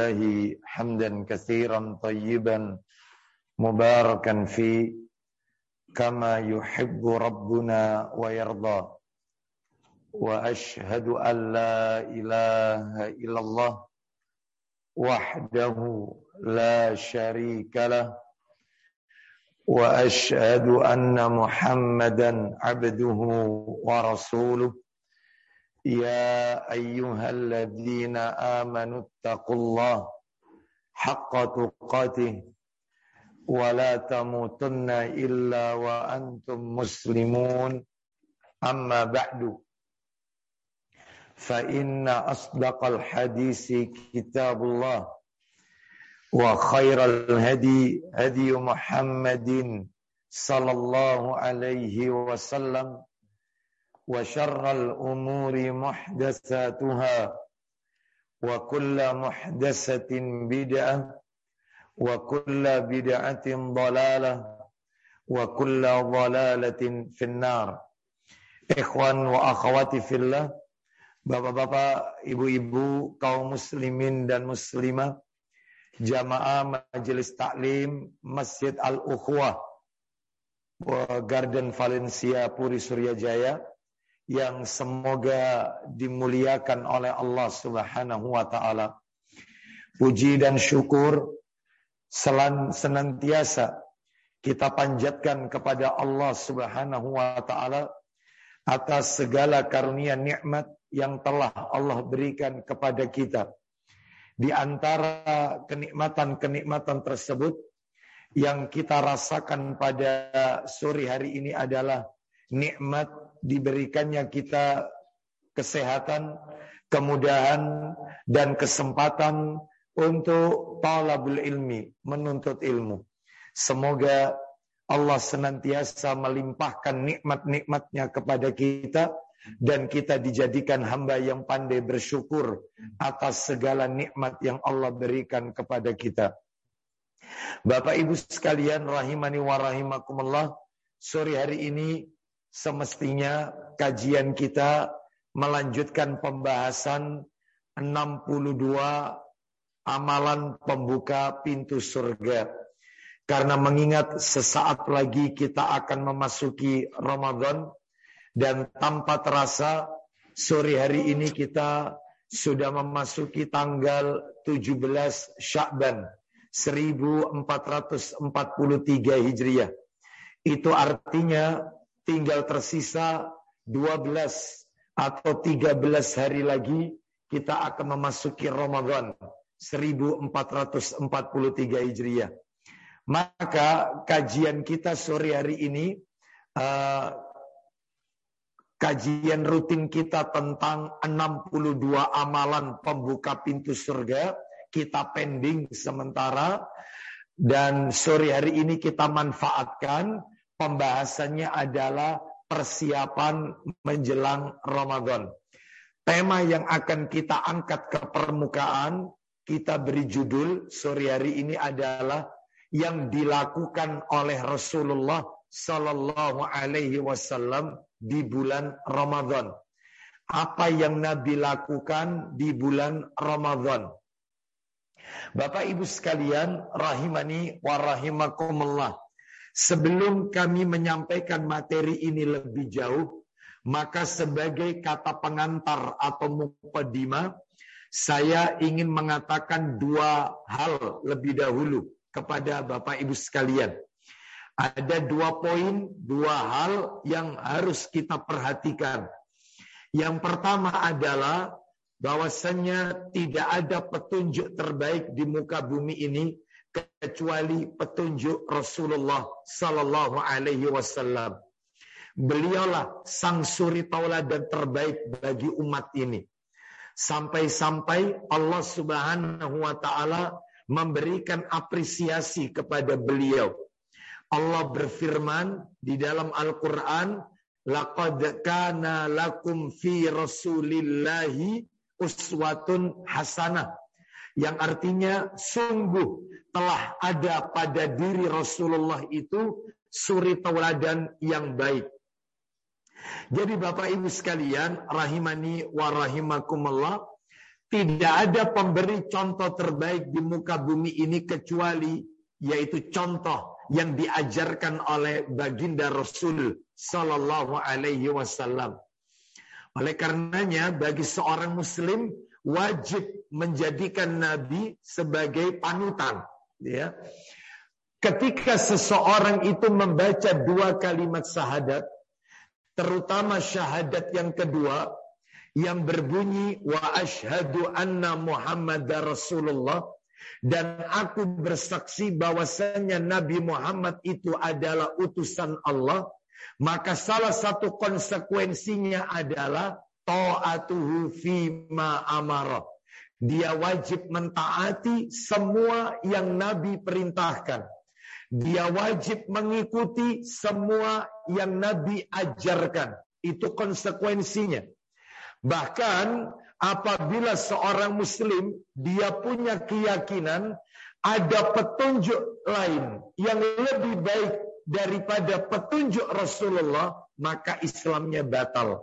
لله حمدا كثيرا طيبا مباركا فيه كما يحب ربنا ويرضى. وأشهد أن لا إله إلا الله وحده لا شريك له. وأشهد أن محمدا عبده ورسوله. يا أيها الذين آمنوا اتقوا الله حق تقاته ولا تموتن إلا وأنتم مسلمون. أما بعد فإن أصدق الحديث كتاب الله وخير الهدي هدي محمد صلى الله عليه وسلم. وشر الأمور محدثاتها وكل محدثة بدعة وكل بدعة ضلالة وكل ضلالة في النار إخوان وأخواتي في الله Bapak-bapak, ibu-ibu, kaum muslimin dan muslimah, jamaah majelis taklim Masjid Al-Ukhwah Garden Valencia Puri Suryajaya yang semoga dimuliakan oleh Allah Subhanahu wa taala. Puji dan syukur selan senantiasa kita panjatkan kepada Allah Subhanahu wa taala atas segala karunia nikmat yang telah Allah berikan kepada kita. Di antara kenikmatan-kenikmatan tersebut yang kita rasakan pada sore hari ini adalah nikmat diberikannya kita kesehatan, kemudahan dan kesempatan untuk talabul ilmi, menuntut ilmu. Semoga Allah senantiasa melimpahkan nikmat-nikmatnya kepada kita dan kita dijadikan hamba yang pandai bersyukur atas segala nikmat yang Allah berikan kepada kita. Bapak Ibu sekalian rahimani wa rahimakumullah, sore hari ini semestinya kajian kita melanjutkan pembahasan 62 amalan pembuka pintu surga. Karena mengingat sesaat lagi kita akan memasuki Ramadan dan tanpa terasa sore hari ini kita sudah memasuki tanggal 17 Syakban 1443 Hijriah. Itu artinya tinggal tersisa 12 atau 13 hari lagi kita akan memasuki Ramadan 1443 Hijriah. Maka kajian kita sore hari ini uh, kajian rutin kita tentang 62 amalan pembuka pintu surga kita pending sementara dan sore hari ini kita manfaatkan pembahasannya adalah persiapan menjelang Ramadan. Tema yang akan kita angkat ke permukaan, kita beri judul sore hari ini adalah yang dilakukan oleh Rasulullah Sallallahu Alaihi Wasallam di bulan Ramadan. Apa yang Nabi lakukan di bulan Ramadan? Bapak Ibu sekalian, rahimani wa rahimakumullah. Sebelum kami menyampaikan materi ini lebih jauh, maka sebagai kata pengantar atau mukadimah, saya ingin mengatakan dua hal lebih dahulu kepada Bapak Ibu sekalian. Ada dua poin, dua hal yang harus kita perhatikan. Yang pertama adalah bahwasannya tidak ada petunjuk terbaik di muka bumi ini kecuali petunjuk Rasulullah sallallahu alaihi wasallam. Beliaulah sang suri tauladan terbaik bagi umat ini. Sampai-sampai Allah Subhanahu wa taala memberikan apresiasi kepada beliau. Allah berfirman di dalam Al-Qur'an, "Laqad kana lakum fi Rasulillahi uswatun hasanah." Yang artinya sungguh telah ada pada diri Rasulullah itu suri tauladan yang baik. Jadi Bapak Ibu sekalian, rahimani wa rahimakumullah, Tidak ada pemberi contoh terbaik di muka bumi ini kecuali yaitu contoh yang diajarkan oleh baginda Rasul Sallallahu Alaihi Wasallam. Oleh karenanya bagi seorang muslim wajib menjadikan Nabi sebagai panutan. Ya. Ketika seseorang itu membaca dua kalimat syahadat, terutama syahadat yang kedua, yang berbunyi wa ashhadu anna Muhammad Rasulullah dan aku bersaksi bahwasanya Nabi Muhammad itu adalah utusan Allah maka salah satu konsekuensinya adalah ta'atuhu fima. Dia wajib mentaati semua yang Nabi perintahkan. Dia wajib mengikuti semua yang Nabi ajarkan. Itu konsekuensinya. Bahkan apabila seorang muslim dia punya keyakinan ada petunjuk lain yang lebih baik daripada petunjuk Rasulullah, maka Islamnya batal.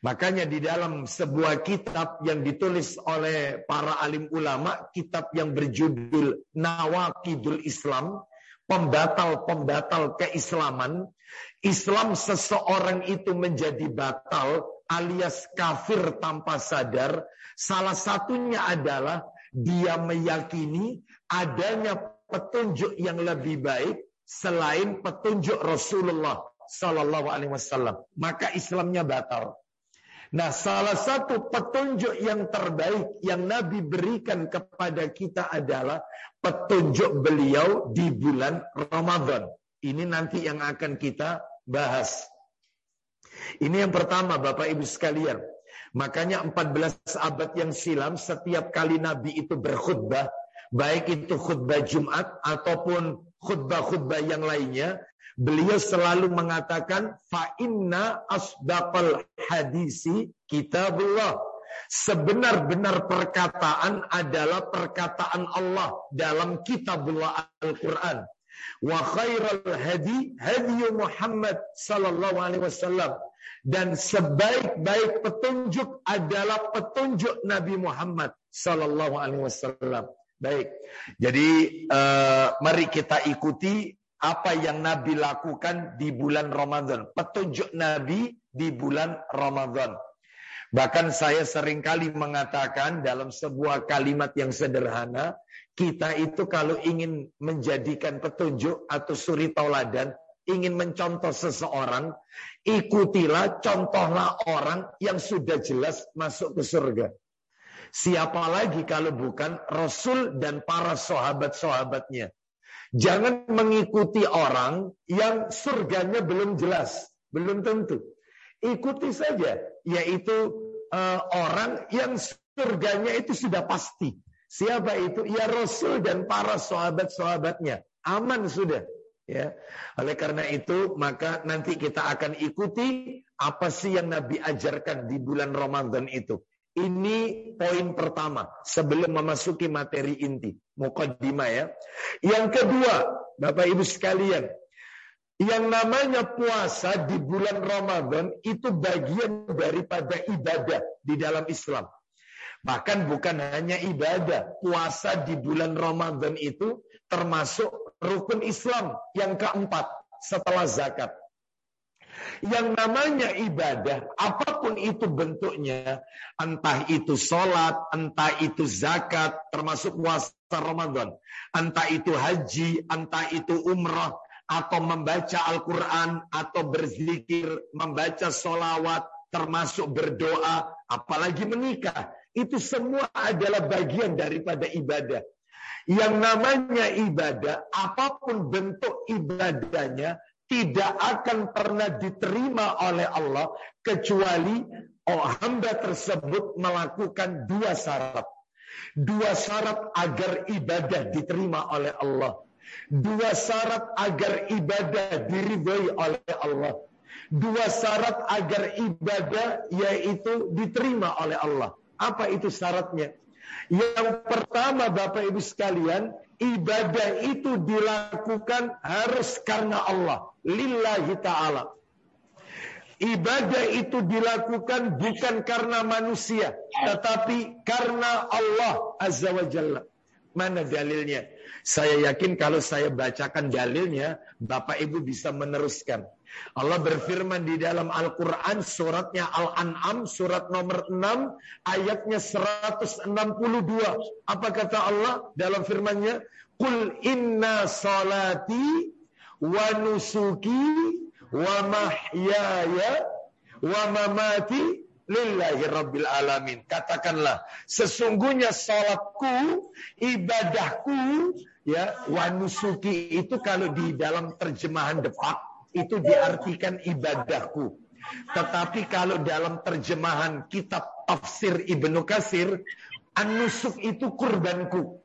Makanya di dalam sebuah kitab yang ditulis oleh para alim ulama, kitab yang berjudul Nawakidul Islam, pembatal-pembatal keislaman, Islam seseorang itu menjadi batal alias kafir tanpa sadar, salah satunya adalah dia meyakini adanya petunjuk yang lebih baik selain petunjuk Rasulullah Sallallahu Alaihi Wasallam, maka Islamnya batal. Nah, salah satu petunjuk yang terbaik yang Nabi berikan kepada kita adalah petunjuk beliau di bulan Ramadan. Ini nanti yang akan kita bahas. Ini yang pertama Bapak Ibu sekalian. Makanya 14 abad yang silam setiap kali Nabi itu berkhutbah, baik itu khutbah Jumat ataupun khutbah-khutbah yang lainnya, beliau selalu mengatakan fa inna asdaqal hadisi kitabullah. Sebenar-benar perkataan adalah perkataan Allah dalam kitabullah Al-Quran. Wa khairal hadi hadi Muhammad sallallahu alaihi wasallam dan sebaik-baik petunjuk adalah petunjuk Nabi Muhammad sallallahu alaihi wasallam. Baik. Jadi uh, mari kita ikuti apa yang Nabi lakukan di bulan Ramadan. Petunjuk Nabi di bulan Ramadan. Bahkan saya sering kali mengatakan dalam sebuah kalimat yang sederhana, kita itu kalau ingin menjadikan petunjuk atau suri tauladan, ingin mencontoh seseorang, ikutilah, contohlah orang yang sudah jelas masuk ke surga. Siapa lagi kalau bukan Rasul dan para sahabat-sahabatnya. Jangan mengikuti orang yang surganya belum jelas, belum tentu. Ikuti saja, yaitu uh, orang yang surganya itu sudah pasti. Siapa itu? Ya Rasul dan para sahabat-sahabatnya. Aman sudah. Ya. Oleh karena itu, maka nanti kita akan ikuti apa sih yang Nabi ajarkan di bulan Ramadan itu. Ini poin pertama sebelum memasuki materi inti, mukaddimah ya. Yang kedua, Bapak Ibu sekalian, yang namanya puasa di bulan Ramadan itu bagian daripada ibadah di dalam Islam. Bahkan bukan hanya ibadah, puasa di bulan Ramadan itu termasuk rukun Islam yang keempat setelah zakat. Yang namanya ibadah, apa pun itu bentuknya, entah itu sholat, entah itu zakat, termasuk puasa Ramadan, entah itu haji, entah itu umrah, atau membaca Al-Quran, atau berzikir, membaca sholawat, termasuk berdoa, apalagi menikah. Itu semua adalah bagian daripada ibadah. Yang namanya ibadah, apa pun bentuk ibadahnya, tidak akan pernah diterima oleh Allah kecuali oh, hamba tersebut melakukan dua syarat. Dua syarat agar ibadah diterima oleh Allah. Dua syarat agar ibadah diridhoi oleh Allah. Dua syarat agar ibadah yaitu diterima oleh Allah. Apa itu syaratnya? Yang pertama Bapak Ibu sekalian, ibadah itu dilakukan harus karena Allah lillahi ta'ala. Ibadah itu dilakukan bukan karena manusia, tetapi karena Allah Azza wa Jalla. Mana dalilnya? Saya yakin kalau saya bacakan dalilnya, Bapak Ibu bisa meneruskan. Allah berfirman di dalam Al-Quran suratnya Al-An'am surat nomor 6 ayatnya 162. Apa kata Allah dalam firmannya? Qul inna salati wa nusuki wa mahyaya wa mamati lillahi rabbil alamin. Katakanlah, sesungguhnya salatku, ibadahku, ya, wanusuki itu kalau di dalam terjemahan depak itu diartikan ibadahku. Tetapi kalau dalam terjemahan kitab tafsir Ibnu Kasir, anusuk itu kurbanku.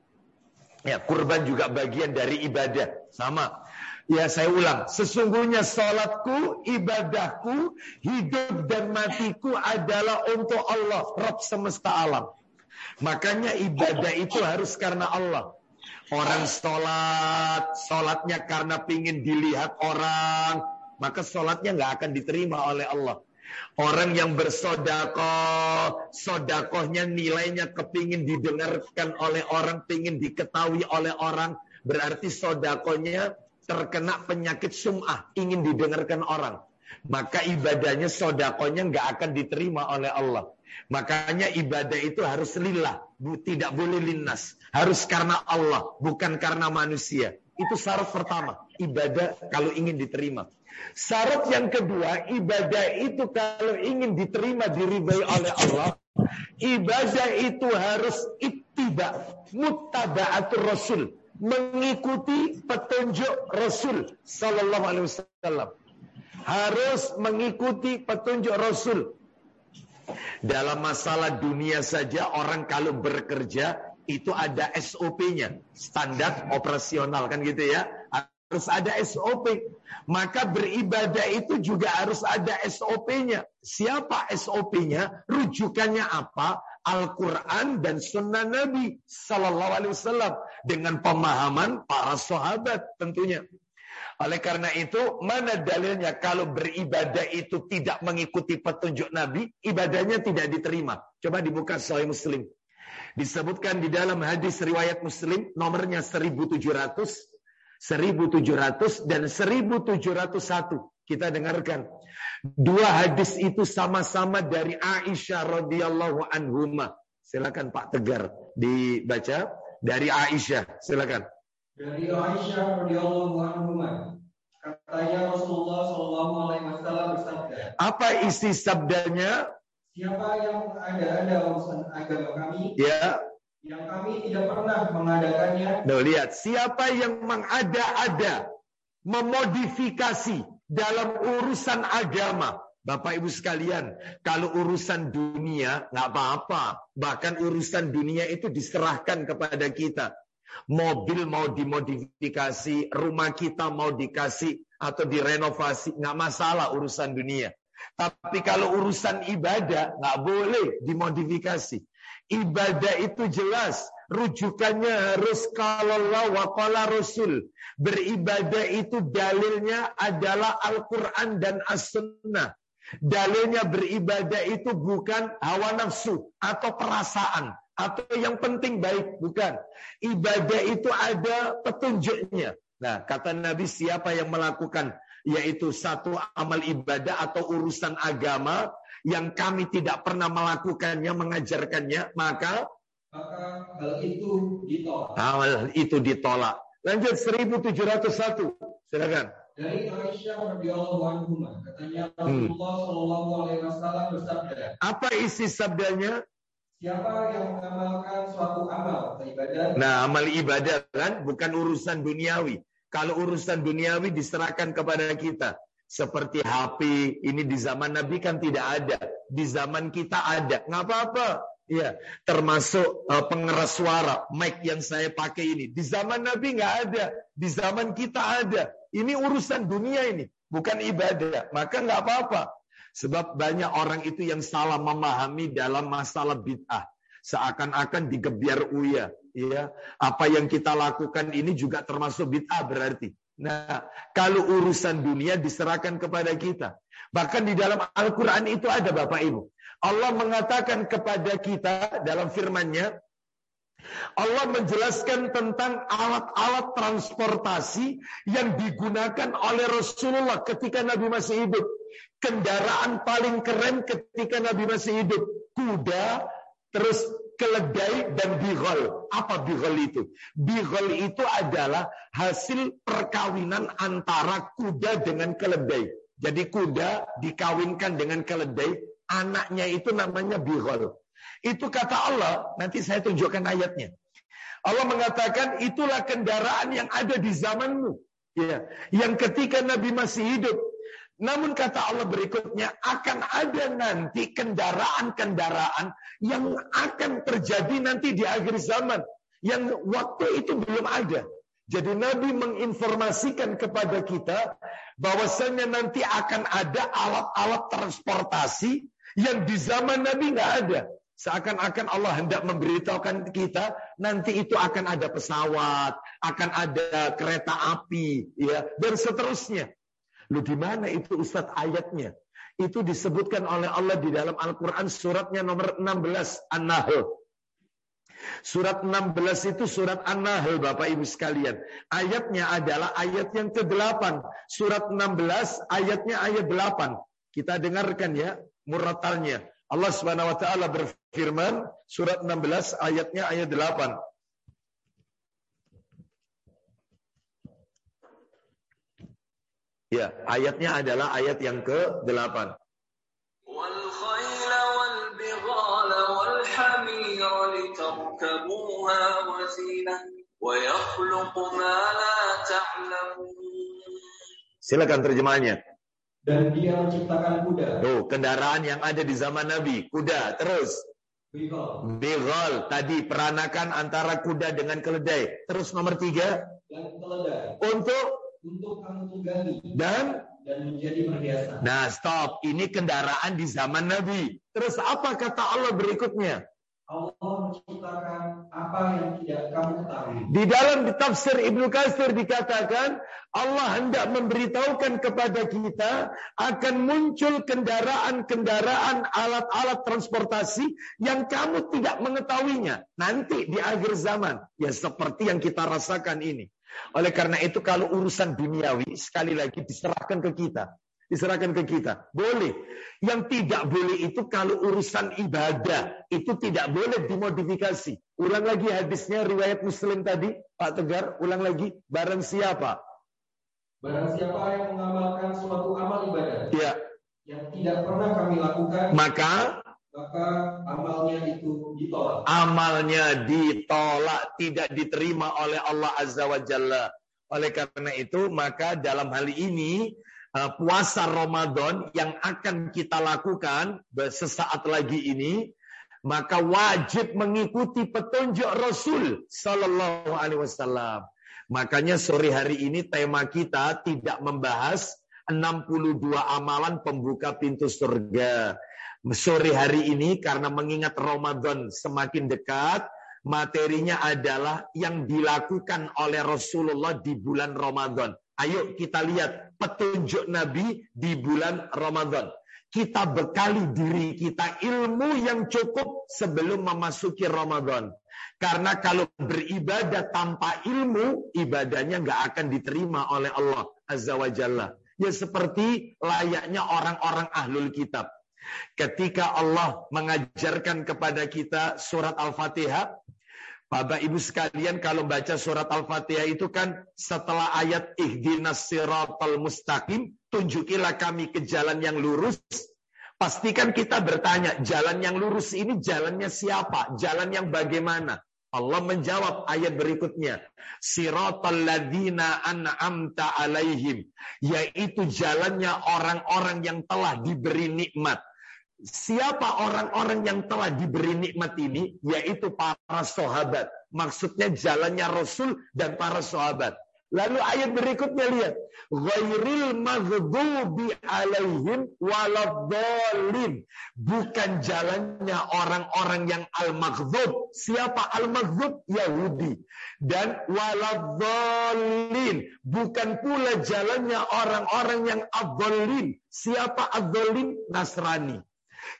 Ya, kurban juga bagian dari ibadah. Sama. Ya saya ulang, sesungguhnya salatku, ibadahku, hidup dan matiku adalah untuk Allah, Rabb semesta alam. Makanya ibadah itu harus karena Allah. Orang sholat, sholatnya karena pingin dilihat orang, maka sholatnya nggak akan diterima oleh Allah. Orang yang bersodakoh, sodakohnya nilainya kepingin didengarkan oleh orang, pingin diketahui oleh orang, berarti sodakohnya terkena penyakit sum'ah, ingin didengarkan orang. Maka ibadahnya, sodakonya nggak akan diterima oleh Allah. Makanya ibadah itu harus lillah, tidak boleh linnas. Harus karena Allah, bukan karena manusia. Itu syarat pertama, ibadah kalau ingin diterima. Syarat yang kedua, ibadah itu kalau ingin diterima diribai oleh Allah, ibadah itu harus ittiba, muttaba'atul rasul mengikuti petunjuk Rasul Sallallahu Alaihi Wasallam. Harus mengikuti petunjuk Rasul. Dalam masalah dunia saja orang kalau bekerja itu ada SOP-nya, standar operasional kan gitu ya. Harus ada SOP. Maka beribadah itu juga harus ada SOP-nya. Siapa SOP-nya? Rujukannya apa? Al-Quran dan Sunnah Nabi Sallallahu Alaihi Wasallam dengan pemahaman para sahabat tentunya. Oleh karena itu, mana dalilnya kalau beribadah itu tidak mengikuti petunjuk Nabi, ibadahnya tidak diterima. Coba dibuka Sahih Muslim. Disebutkan di dalam hadis riwayat Muslim nomornya 1700, 1700 dan 1701. Kita dengarkan. Dua hadis itu sama-sama dari Aisyah radhiyallahu anhuma. Silakan Pak Tegar dibaca dari Aisyah. Silakan. Dari Aisyah radhiyallahu anhuma. Katanya Rasulullah sallallahu alaihi wasallam bersabda. Apa isi sabdanya? Siapa yang ada-ada urusan agama kami? Ya. Yang kami tidak pernah mengadakannya. Nah, lihat, siapa yang mengada-ada, memodifikasi dalam urusan agama. Bapak Ibu sekalian, kalau urusan dunia nggak apa-apa. Bahkan urusan dunia itu diserahkan kepada kita. Mobil mau dimodifikasi, rumah kita mau dikasih atau direnovasi, nggak masalah urusan dunia. Tapi kalau urusan ibadah nggak boleh dimodifikasi. Ibadah itu jelas rujukannya harus kalau wa qala Rasul. Beribadah itu dalilnya adalah Al-Quran dan As-Sunnah. Dalilnya beribadah itu bukan hawa nafsu atau perasaan atau yang penting baik, bukan. Ibadah itu ada petunjuknya. Nah, kata Nabi siapa yang melakukan yaitu satu amal ibadah atau urusan agama yang kami tidak pernah melakukannya, mengajarkannya, maka maka hal itu ditolak. Hal itu ditolak. Lanjut 1701. Silakan. Dari Aisyah radhiyallahu anhu katanya Rasulullah hmm. Shallallahu alaihi wasallam bersabda. Apa isi sabdanya? Siapa yang mengamalkan suatu amal ibadah? Nah, amal ibadah kan bukan urusan duniawi. Kalau urusan duniawi diserahkan kepada kita. Seperti HP, ini di zaman Nabi kan tidak ada. Di zaman kita ada. Nggak apa-apa. Ya, termasuk uh, pengeras suara, mic yang saya pakai ini. Di zaman Nabi nggak ada, di zaman kita ada. Ini urusan dunia ini, bukan ibadah. Maka nggak apa-apa. Sebab banyak orang itu yang salah memahami dalam masalah bid'ah. Seakan-akan digebiar uya. Ya, apa yang kita lakukan ini juga termasuk bid'ah berarti. Nah, kalau urusan dunia diserahkan kepada kita. Bahkan di dalam Al-Quran itu ada Bapak Ibu. Allah mengatakan kepada kita dalam firman-Nya, Allah menjelaskan tentang alat-alat transportasi yang digunakan oleh Rasulullah ketika Nabi masih hidup. Kendaraan paling keren ketika Nabi masih hidup. Kuda, terus keledai dan bigol. Apa bigol itu? Bigol itu adalah hasil perkawinan antara kuda dengan keledai. Jadi kuda dikawinkan dengan keledai, anaknya itu namanya bigol. Itu kata Allah, nanti saya tunjukkan ayatnya. Allah mengatakan itulah kendaraan yang ada di zamanmu. Ya, yang ketika Nabi masih hidup. Namun kata Allah berikutnya akan ada nanti kendaraan-kendaraan yang akan terjadi nanti di akhir zaman yang waktu itu belum ada. Jadi Nabi menginformasikan kepada kita bahwasanya nanti akan ada alat-alat transportasi yang di zaman Nabi nggak ada. Seakan-akan Allah hendak memberitahukan kita nanti itu akan ada pesawat, akan ada kereta api, ya dan seterusnya. Lu di mana itu Ustadz ayatnya? Itu disebutkan oleh Allah di dalam Al-Quran suratnya nomor 16 An-Nahl. Surat 16 itu surat An-Nahl Bapak Ibu sekalian. Ayatnya adalah ayat yang ke-8. Surat 16 ayatnya ayat 8. Kita dengarkan ya muratalnya. Allah Subhanahu wa taala berfirman surat 16 ayatnya ayat 8. Ya, ayatnya adalah ayat yang ke-8. Wal khayla wal bighala wal hamira litarkabuha wa zinah wa yakhluqu ma la ta'lamun. Silakan terjemahnya. Dan dia menciptakan kuda. Tuh, kendaraan yang ada di zaman Nabi. Kuda, terus. Bigol. Tadi peranakan antara kuda dengan keledai. Terus nomor tiga. Dan keledai. Untuk? Untuk kamu tunggangi. Dan? Dan menjadi perhiasan. Nah, stop. Ini kendaraan di zaman Nabi. Terus apa kata Allah berikutnya? Allah menciptakan apa yang tidak kamu ketahui. Di dalam tafsir Ibnu Katsir dikatakan Allah hendak memberitahukan kepada kita akan muncul kendaraan-kendaraan alat-alat transportasi yang kamu tidak mengetahuinya nanti di akhir zaman ya seperti yang kita rasakan ini. Oleh karena itu kalau urusan duniawi sekali lagi diserahkan ke kita diserahkan ke kita. Boleh. Yang tidak boleh itu kalau urusan ibadah. Itu tidak boleh dimodifikasi. Ulang lagi hadisnya riwayat muslim tadi. Pak Tegar, ulang lagi. Barang siapa? Barang siapa yang mengamalkan suatu amal ibadah. Ya. Yang tidak pernah kami lakukan. Maka maka amalnya itu ditolak. Amalnya ditolak, tidak diterima oleh Allah Azza wa Jalla. Oleh karena itu, maka dalam hal ini puasa Ramadan yang akan kita lakukan sesaat lagi ini, maka wajib mengikuti petunjuk Rasul Sallallahu Alaihi Wasallam. Makanya sore hari ini tema kita tidak membahas 62 amalan pembuka pintu surga. Sore hari ini karena mengingat Ramadan semakin dekat, materinya adalah yang dilakukan oleh Rasulullah di bulan Ramadan. Ayo kita lihat petunjuk Nabi di bulan Ramadan. Kita bekali diri kita ilmu yang cukup sebelum memasuki Ramadan. Karena kalau beribadah tanpa ilmu, ibadahnya nggak akan diterima oleh Allah Azza wa Jalla. Ya seperti layaknya orang-orang ahlul kitab. Ketika Allah mengajarkan kepada kita surat Al-Fatihah, Bapak Ibu sekalian kalau baca surat Al-Fatihah itu kan setelah ayat ihdinas siratal mustaqim, tunjukilah kami ke jalan yang lurus. Pastikan kita bertanya, jalan yang lurus ini jalannya siapa? Jalan yang bagaimana? Allah menjawab ayat berikutnya. Siratal an'amta alaihim. Yaitu jalannya orang-orang yang telah diberi nikmat. Siapa orang-orang yang telah diberi nikmat ini? Yaitu para sahabat. Maksudnya jalannya Rasul dan para sahabat. Lalu ayat berikutnya lihat. Ghairil maghdubi alaihim waladhalin. Bukan jalannya orang-orang yang al-maghdub. Siapa al-maghdub? Yahudi. Dan waladhalin. Bukan pula jalannya orang-orang yang adhalin. Siapa adhalin? Nasrani.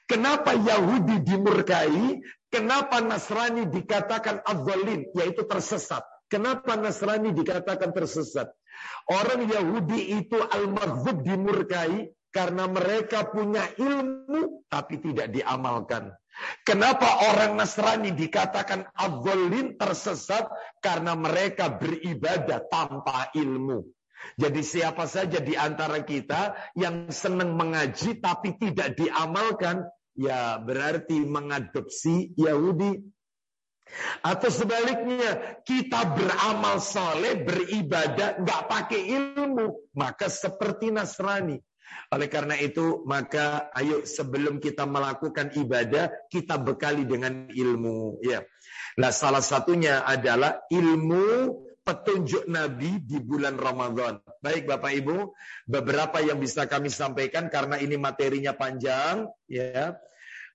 Kenapa Yahudi dimurkai? Kenapa Nasrani dikatakan adhalin? Yaitu tersesat. Kenapa Nasrani dikatakan tersesat? Orang Yahudi itu al-maghdub dimurkai karena mereka punya ilmu tapi tidak diamalkan. Kenapa orang Nasrani dikatakan abdolin tersesat? Karena mereka beribadah tanpa ilmu. Jadi siapa saja di antara kita yang senang mengaji tapi tidak diamalkan, ya berarti mengadopsi Yahudi. Atau sebaliknya, kita beramal soleh, beribadah, nggak pakai ilmu, maka seperti Nasrani. Oleh karena itu, maka ayo sebelum kita melakukan ibadah, kita bekali dengan ilmu. Ya, Nah, salah satunya adalah ilmu petunjuk Nabi di bulan Ramadan. Baik Bapak Ibu, beberapa yang bisa kami sampaikan karena ini materinya panjang, ya.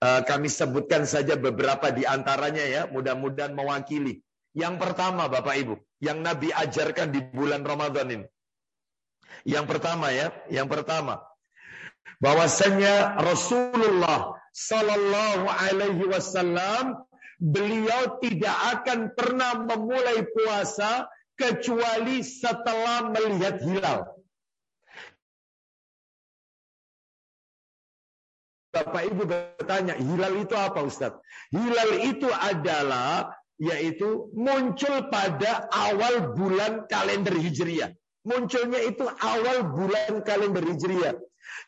Eh, kami sebutkan saja beberapa di antaranya ya, mudah-mudahan mewakili. Yang pertama Bapak Ibu, yang Nabi ajarkan di bulan Ramadan ini. Yang pertama ya, yang pertama bahwasanya Rasulullah Sallallahu Alaihi Wasallam beliau tidak akan pernah memulai puasa kecuali setelah melihat hilal. Bapak Ibu bertanya, hilal itu apa Ustaz? Hilal itu adalah yaitu muncul pada awal bulan kalender Hijriah. Munculnya itu awal bulan kalender Hijriah.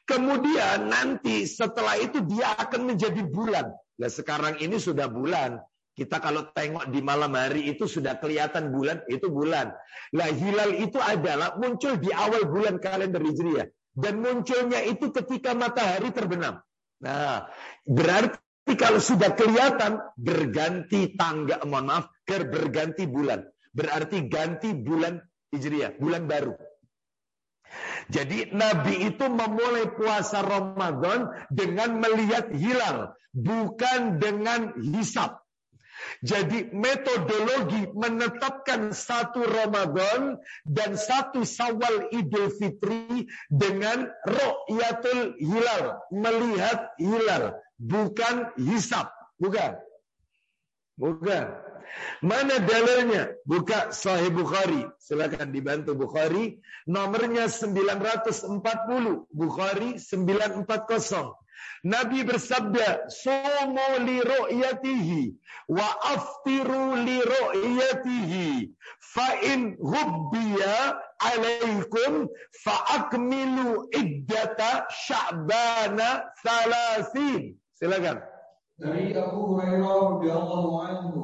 Kemudian nanti setelah itu dia akan menjadi bulan. Nah sekarang ini sudah bulan. Kita kalau tengok di malam hari itu sudah kelihatan bulan, itu bulan. Nah hilal itu adalah muncul di awal bulan kalender Hijriah. Dan munculnya itu ketika matahari terbenam. Nah, berarti kalau sudah kelihatan berganti tangga, mohon maaf, berganti bulan. Berarti ganti bulan Hijriah, bulan baru. Jadi Nabi itu memulai puasa Ramadan dengan melihat hilal, bukan dengan hisap. Jadi metodologi menetapkan satu Ramadan dan satu Sawal Idul Fitri dengan ro'yatul hilal, melihat hilal, bukan hisap, bukan. Bukan. Mana dalilnya? Buka Sahih Bukhari. Silakan dibantu Bukhari. Nomornya 940. Bukhari 940. Nabi bersabda, "Sumu li ru'yatihi wa aftiru li ru'yatihi, fa in hubbiya alaikum fa akmilu iddata Sya'bana salasin." Silakan. Dari Abu Hurairah radhiyallahu anhu,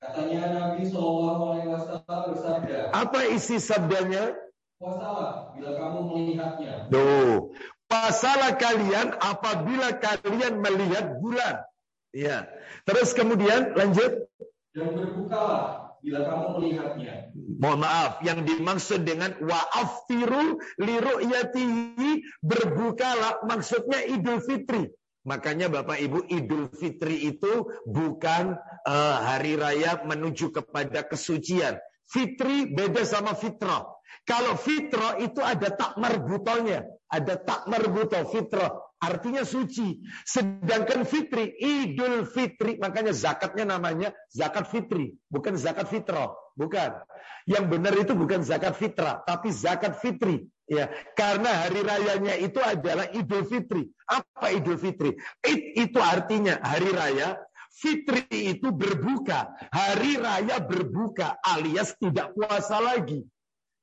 katanya Nabi sallallahu alaihi wasallam bersabda, Apa isi sabdanya? Puasalah bila kamu melihatnya. Tuh, Pasalah kalian apabila kalian melihat bulan. Ya. Terus kemudian lanjut. Dan berbukalah bila kamu melihatnya. Mohon maaf, yang dimaksud dengan wa'aftiru liru'yatihi berbukalah maksudnya Idul Fitri. Makanya Bapak Ibu Idul Fitri itu bukan uh, hari raya menuju kepada kesucian. Fitri beda sama fitrah. Kalau fitrah itu ada tak marbutonya. Ada tak marbuto fitrah. Artinya suci. Sedangkan fitri, idul fitri. Makanya zakatnya namanya zakat fitri. Bukan zakat fitrah. Bukan. Yang benar itu bukan zakat fitrah. Tapi zakat fitri. Ya, karena hari rayanya itu adalah Idul Fitri. Apa Idul Fitri? Id itu artinya hari raya, Fitri itu berbuka. Hari raya berbuka alias tidak puasa lagi.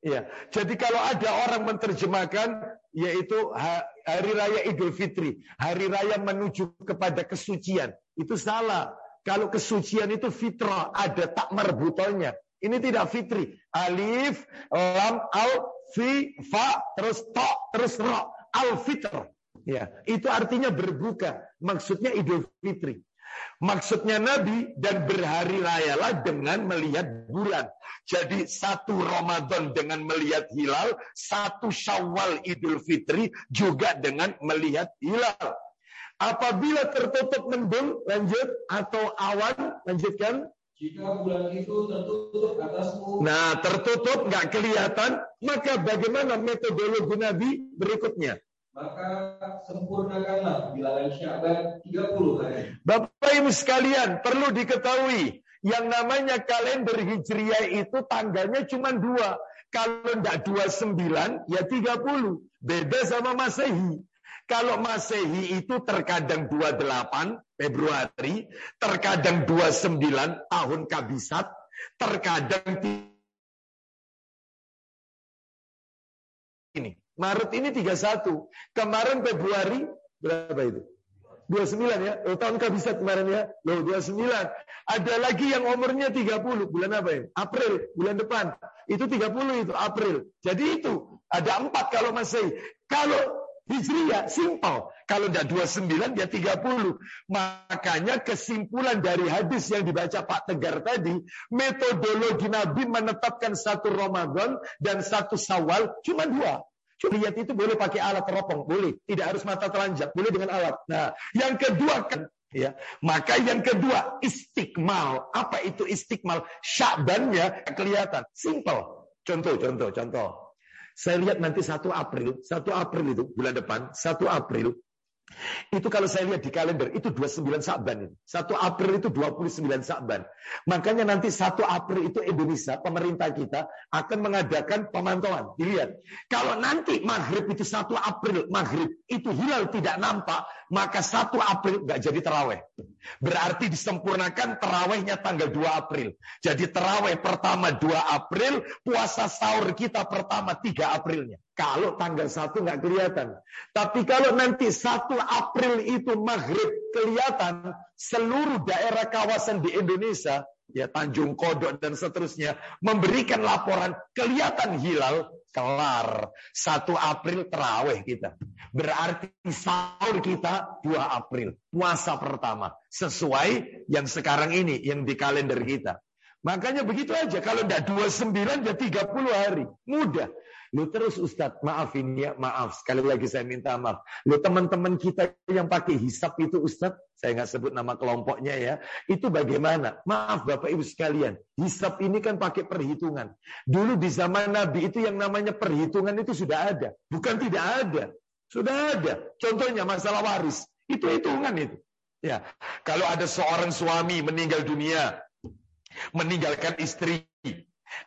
Ya, jadi kalau ada orang menerjemahkan yaitu hari raya Idul Fitri, hari raya menuju kepada kesucian. Itu salah. Kalau kesucian itu fitrah, ada tak merbutonya. Ini tidak fitri. Alif, lam, al, fi, fa, terus to, terus ro. Al fitr. Ya, itu artinya berbuka. Maksudnya Idul Fitri. Maksudnya Nabi dan berhari rayalah dengan melihat bulan. Jadi satu Ramadan dengan melihat hilal, satu Syawal Idul Fitri juga dengan melihat hilal. Apabila tertutup mendung, lanjut atau awan, lanjutkan. Jika bulan itu tertutup atasmu. Nah, tertutup nggak kelihatan, maka bagaimana metodologi Nabi berikutnya? maka sempurnakanlah bilangan Syaban 30 hari. Bapak Ibu sekalian, perlu diketahui yang namanya kalender Hijriah itu tanggalnya cuma dua. Kalau tidak 29, ya 30. Beda sama Masehi. Kalau Masehi itu terkadang 28 Februari, terkadang 29 tahun kabisat, terkadang ini Maret ini 31. Kemarin Februari berapa itu? 29 ya. Oh, tahun bisa kemarin ya. Loh, 29. Ada lagi yang umurnya 30. Bulan apa ya? April, bulan depan. Itu 30 itu, April. Jadi itu, ada empat kalau masih. Kalau Hijriah, simpel. Kalau tidak 29, dia 30. Makanya kesimpulan dari hadis yang dibaca Pak Tegar tadi, metodologi Nabi menetapkan satu Ramadan dan satu Sawal cuma dua. Cuma lihat itu boleh pakai alat teropong, boleh. Tidak harus mata telanjang, boleh dengan alat. Nah, yang kedua kan ya. Maka yang kedua istiqmal. Apa itu istiqmal? Syakbannya kelihatan. Simple. Contoh, contoh, contoh. Saya lihat nanti 1 April, 1 April itu bulan depan, 1 April itu kalau saya lihat di kalender, itu 29 Sa'ban. 1 April itu 29 Sa'ban. Makanya nanti 1 April itu Indonesia, pemerintah kita akan mengadakan pemantauan. Dilihat. Kalau nanti maghrib itu 1 April, maghrib itu hilal tidak nampak, maka 1 April nggak jadi terawih. Berarti disempurnakan terawihnya tanggal 2 April. Jadi terawih pertama 2 April, puasa sahur kita pertama 3 Aprilnya. Kalau tanggal 1 nggak kelihatan. Tapi kalau nanti 1 April itu maghrib kelihatan, seluruh daerah kawasan di Indonesia, ya Tanjung Kodok dan seterusnya, memberikan laporan kelihatan hilal, kelar. 1 April terawih kita. Berarti sahur kita 2 April. Puasa pertama. Sesuai yang sekarang ini, yang di kalender kita. Makanya begitu aja. Kalau tidak 29 ya 30 hari. Mudah. Lu terus Ustadz, maaf ini ya, maaf. Sekali lagi saya minta maaf. Lu teman-teman kita yang pakai hisap itu Ustadz, saya nggak sebut nama kelompoknya ya. Itu bagaimana? Maaf Bapak Ibu sekalian. Hisap ini kan pakai perhitungan. Dulu di zaman Nabi itu yang namanya perhitungan itu sudah ada. Bukan tidak ada. Sudah ada. Contohnya masalah waris. Itu hitungan itu. Ya, kalau ada seorang suami meninggal dunia, meninggalkan istri,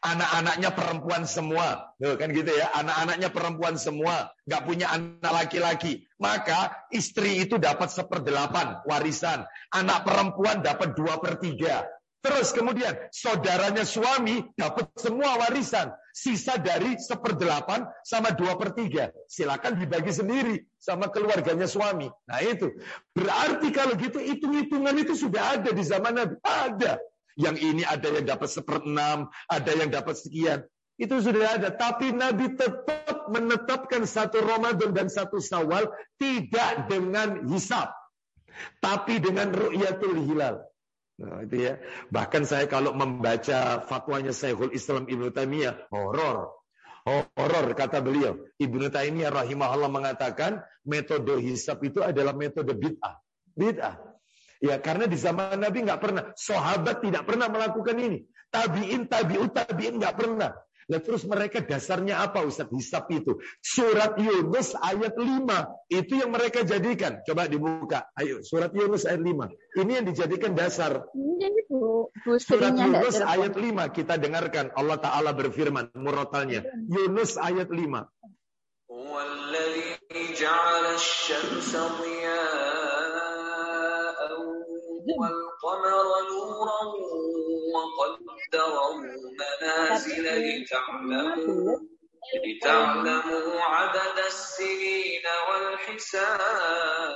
Anak-anaknya perempuan semua. Tuh, kan gitu ya. Anak-anaknya perempuan semua. Nggak punya anak laki-laki. Maka istri itu dapat seperdelapan warisan. Anak perempuan dapat dua per tiga. Terus kemudian saudaranya suami dapat semua warisan. Sisa dari seperdelapan sama dua per tiga. Silakan dibagi sendiri sama keluarganya suami. Nah itu. Berarti kalau gitu hitung-hitungan itu sudah ada di zaman Nabi. Ada. Yang ini ada yang dapat seperenam, ada yang dapat sekian. Itu sudah ada. Tapi Nabi tetap menetapkan satu Ramadan dan satu Sawal tidak dengan hisap. Tapi dengan ru'yatul hilal. Nah, itu ya. Bahkan saya kalau membaca fatwanya Syekhul Islam Ibnu Taimiyah, horor. Horor kata beliau. Ibnu Taimiyah rahimahullah mengatakan metode hisap itu adalah metode bid'ah. Bid'ah. Ya karena di zaman Nabi nggak pernah. Sahabat tidak pernah melakukan ini. Tabiin, tabiut, tabiin nggak pernah. Nah terus mereka dasarnya apa Ustaz? Hisap itu. Surat Yunus ayat 5. Itu yang mereka jadikan. Coba dibuka. Ayo surat Yunus ayat 5. Ini yang dijadikan dasar. Ini bu, bu surat Yunus ayat 5. Kita dengarkan. Allah Ta'ala berfirman. Murotalnya. Yunus ayat 5. والقمر نورا وقدره منازل لتعلموا لتعلموا عدد السنين والحساب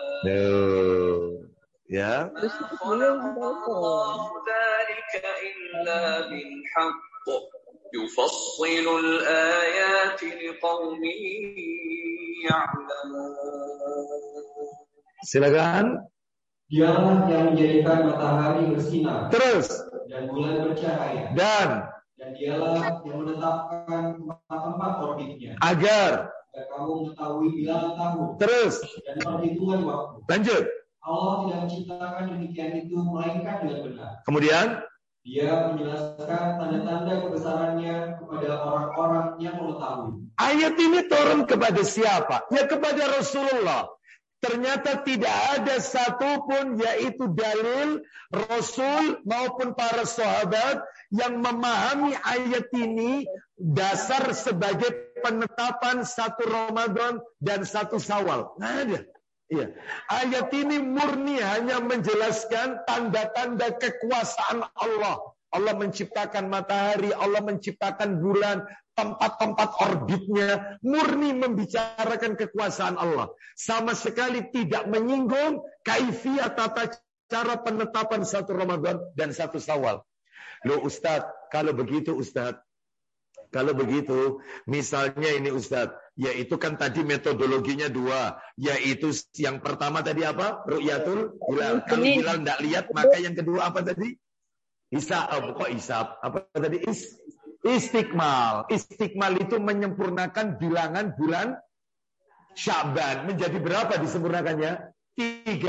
Ya. ما خلق الله ذلك إلا بالحق يفصل الآيات لقوم يعلمون Silakan. Dialah yang menjadikan matahari bersinar Terus dan bulan bercahaya. dan Dan dialah yang menetapkan tempat-tempat orbitnya. agar Agar kamu mengetahui bilangan tahun terus dan perhitungan waktu. lanjut. Allah tidak menciptakan demikian itu melainkan dengan benar. Kemudian Dia menjelaskan tanda-tanda kebesarannya kepada orang-orang yang mengetahui. ayat ini turun kepada siapa? Ya kepada Rasulullah. Ternyata tidak ada satupun yaitu dalil Rasul maupun para sahabat yang memahami ayat ini dasar sebagai penetapan satu Ramadan dan satu Sawal. Nggak ada. Iya. Ayat ini murni hanya menjelaskan tanda-tanda kekuasaan Allah. Allah menciptakan matahari, Allah menciptakan bulan, tempat-tempat orbitnya, murni membicarakan kekuasaan Allah. Sama sekali tidak menyinggung kaifiat tata cara penetapan satu Ramadan dan satu Sawal. Loh Ustadz, kalau begitu Ustadz, kalau begitu, misalnya ini Ustadz, yaitu kan tadi metodologinya dua, yaitu yang pertama tadi apa? Ru'yatul hilal. Kalau hilal tidak lihat, maka yang kedua apa tadi? Isa, oh, kok? Apa tadi? Is, istiqmal. Istiqmal itu menyempurnakan bilangan bulan Syaban. Menjadi berapa disempurnakannya? 30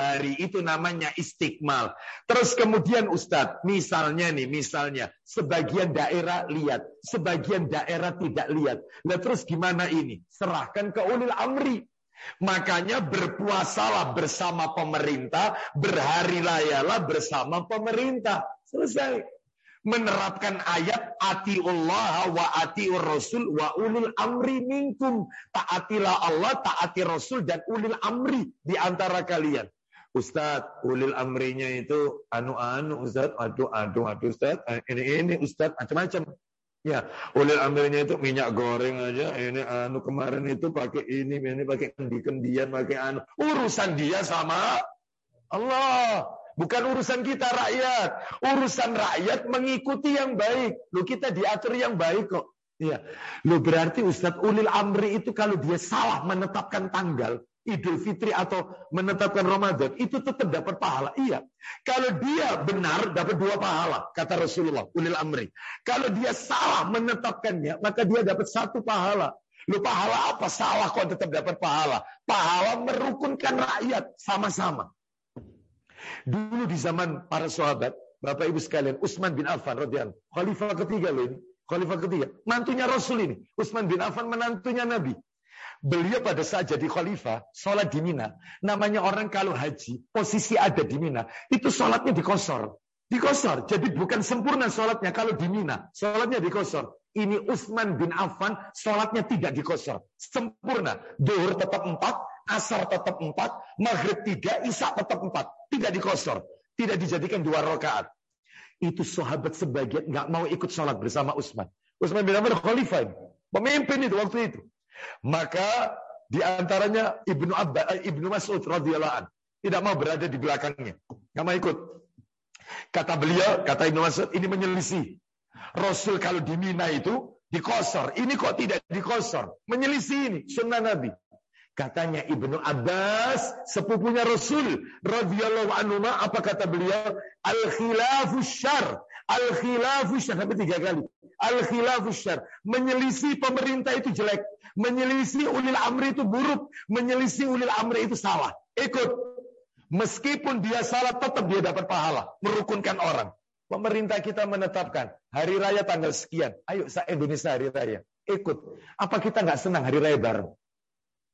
hari itu namanya istiqmal. Terus kemudian Ustadz, misalnya nih, misalnya sebagian daerah lihat, sebagian daerah tidak lihat. Nah terus gimana ini? Serahkan ke ulil amri. Makanya berpuasalah bersama pemerintah, berhari layalah bersama pemerintah. Selesai. Menerapkan ayat atiullah wa atiur rasul wa ulil amri minkum. Taatilah Allah, taati rasul dan ulil amri di antara kalian. Ustadz, ulil amrinya itu anu-anu Ustadz, aduh, aduh, aduh Ustadz, ini, ini Ustadz, macam-macam. Ya, ulil amrinya itu minyak goreng aja. Ini anu kemarin itu pakai ini, ini pakai kendi-kendian, pakai anu. Urusan dia sama Allah. Bukan urusan kita rakyat. Urusan rakyat mengikuti yang baik. Lu kita diatur yang baik kok. Iya. Lu berarti Ustadz Ulil Amri itu kalau dia salah menetapkan tanggal Idul Fitri atau menetapkan Ramadan itu tetap dapat pahala. Iya. Kalau dia benar dapat dua pahala kata Rasulullah Ulil Amri. Kalau dia salah menetapkannya maka dia dapat satu pahala. Lu pahala apa? Salah kok tetap dapat pahala. Pahala merukunkan rakyat sama-sama. Dulu di zaman para sahabat, Bapak Ibu sekalian, Utsman bin Affan radhiyallahu khalifah ketiga loh ini, khalifah ketiga, mantunya Rasul ini. Utsman bin Affan menantunya Nabi. Beliau pada saat jadi khalifah, sholat di Mina. Namanya orang kalau haji, posisi ada di Mina, itu sholatnya dikosor. Dikosor, jadi bukan sempurna sholatnya kalau di Mina. Sholatnya dikosor. Ini Utsman bin Affan, sholatnya tidak dikosor. Sempurna. Duhur tetap empat, asar tetap empat, maghrib tiga, isya tetap empat. Tidak dikosor. Tidak dijadikan dua rakaat. Itu sahabat sebagian nggak mau ikut sholat bersama Utsman. Utsman bin Affan khalifah. Pemimpin itu waktu itu. Maka di antaranya Ibnu Abba, Ibnu Mas'ud radhiyallahu tidak mau berada di belakangnya. Nggak mau ikut. Kata beliau, kata Ibnu Mas'ud, ini menyelisih. Rasul kalau di Mina itu dikosor. Ini kok tidak dikosor. Menyelisih ini, sunnah Nabi. Katanya Ibnu Abbas, sepupunya Rasul radhiyallahu anhu, apa kata beliau? Al khilafu syar. Al khilafu syar sampai tiga kali. Al khilafu syar. Menyelisih pemerintah itu jelek. Menyelisih ulil amri itu buruk. Menyelisih ulil amri itu salah. Ikut. Meskipun dia salah, tetap dia dapat pahala. Merukunkan orang. Pemerintah kita menetapkan hari raya tanggal sekian. Ayo, sa Indonesia hari raya. Ikut. Apa kita nggak senang hari raya bareng?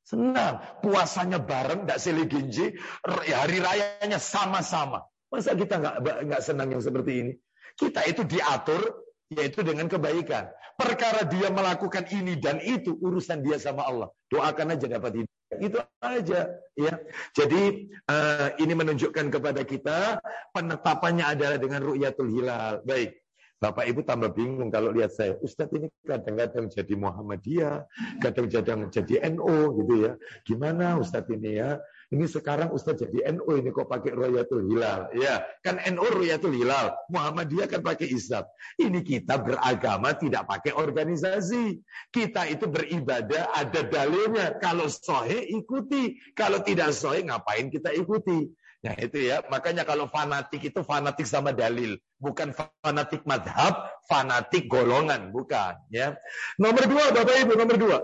Senang. Puasanya bareng, nggak selegenji. Hari rayanya sama-sama. Masa kita nggak nggak senang yang seperti ini? Kita itu diatur yaitu dengan kebaikan. Perkara dia melakukan ini dan itu urusan dia sama Allah. Doakan aja dapat hidup. Itu aja ya. Jadi uh, ini menunjukkan kepada kita penetapannya adalah dengan ru'yatul hilal. Baik. Bapak Ibu tambah bingung kalau lihat saya. Ustadz ini kadang-kadang jadi Muhammadiyah, kadang-kadang jadi NO gitu ya. Gimana Ustadz ini ya? Ini sekarang Ustadz jadi NU ini kok pakai Royatul Hilal. Ya, kan NU Royatul Hilal. Muhammadiyah kan pakai Islam. Ini kita beragama tidak pakai organisasi. Kita itu beribadah ada dalilnya. Kalau sohe ikuti. Kalau tidak sohe ngapain kita ikuti. Nah itu ya, makanya kalau fanatik itu fanatik sama dalil, bukan fanatik madhab, fanatik golongan, bukan. Ya. Nomor dua, Bapak Ibu, nomor dua,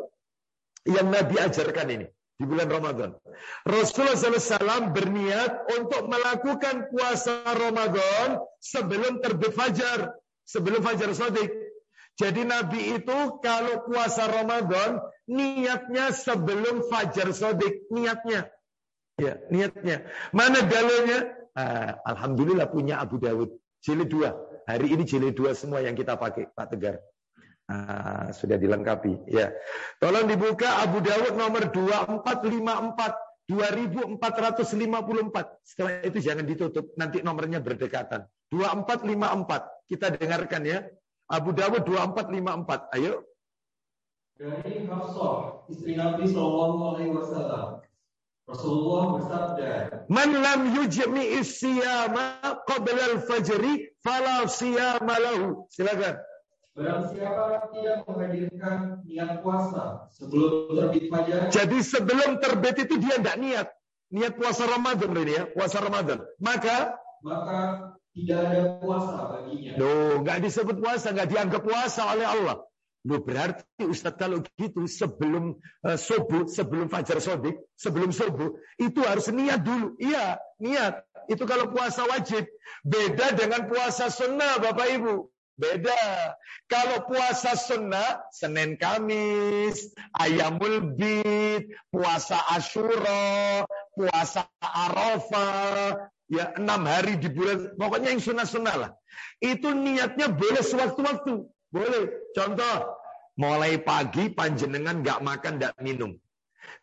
yang Nabi ajarkan ini di bulan Ramadan. Rasulullah SAW berniat untuk melakukan puasa Ramadan sebelum terbit fajar, sebelum fajar sodik. Jadi Nabi itu kalau puasa Ramadan niatnya sebelum fajar sodik, niatnya. Ya, niatnya. Mana dalilnya? Ah, Alhamdulillah punya Abu Dawud. Jilid dua. Hari ini jilid dua semua yang kita pakai, Pak Tegar. Ah, sudah dilengkapi. Ya. Tolong dibuka Abu Dawud nomor 2454. 2454. Setelah itu jangan ditutup. Nanti nomornya berdekatan. 2454. Kita dengarkan ya. Abu Dawud 2454. Ayo. Dari Hafsah, istri Nabi Shallallahu Alaihi Wasallam. Rasulullah bersabda, Man lam yujmi siyama qabla al-fajri fala siyama lahu. Silakan. Barang siapa tidak menghadirkan niat puasa sebelum terbit fajar, Jadi sebelum terbit itu dia tidak niat. Niat puasa Ramadan ini ya, puasa Ramadan. Maka, maka tidak ada puasa baginya. loh, nggak disebut puasa, nggak dianggap puasa oleh Allah. Loh, berarti Ustaz kalau gitu sebelum uh, subuh, sebelum fajar sodik, sebelum subuh, itu harus niat dulu. Iya, niat. Itu kalau puasa wajib. Beda dengan puasa sunnah, Bapak Ibu. Beda. Kalau puasa sunnah, Senin Kamis, Ayamul Bid, puasa Ashura, puasa Arafah, ya enam hari di bulan, pokoknya yang sunnah-sunnah lah. Itu niatnya boleh sewaktu-waktu. Boleh. Contoh, mulai pagi panjenengan nggak makan, nggak minum.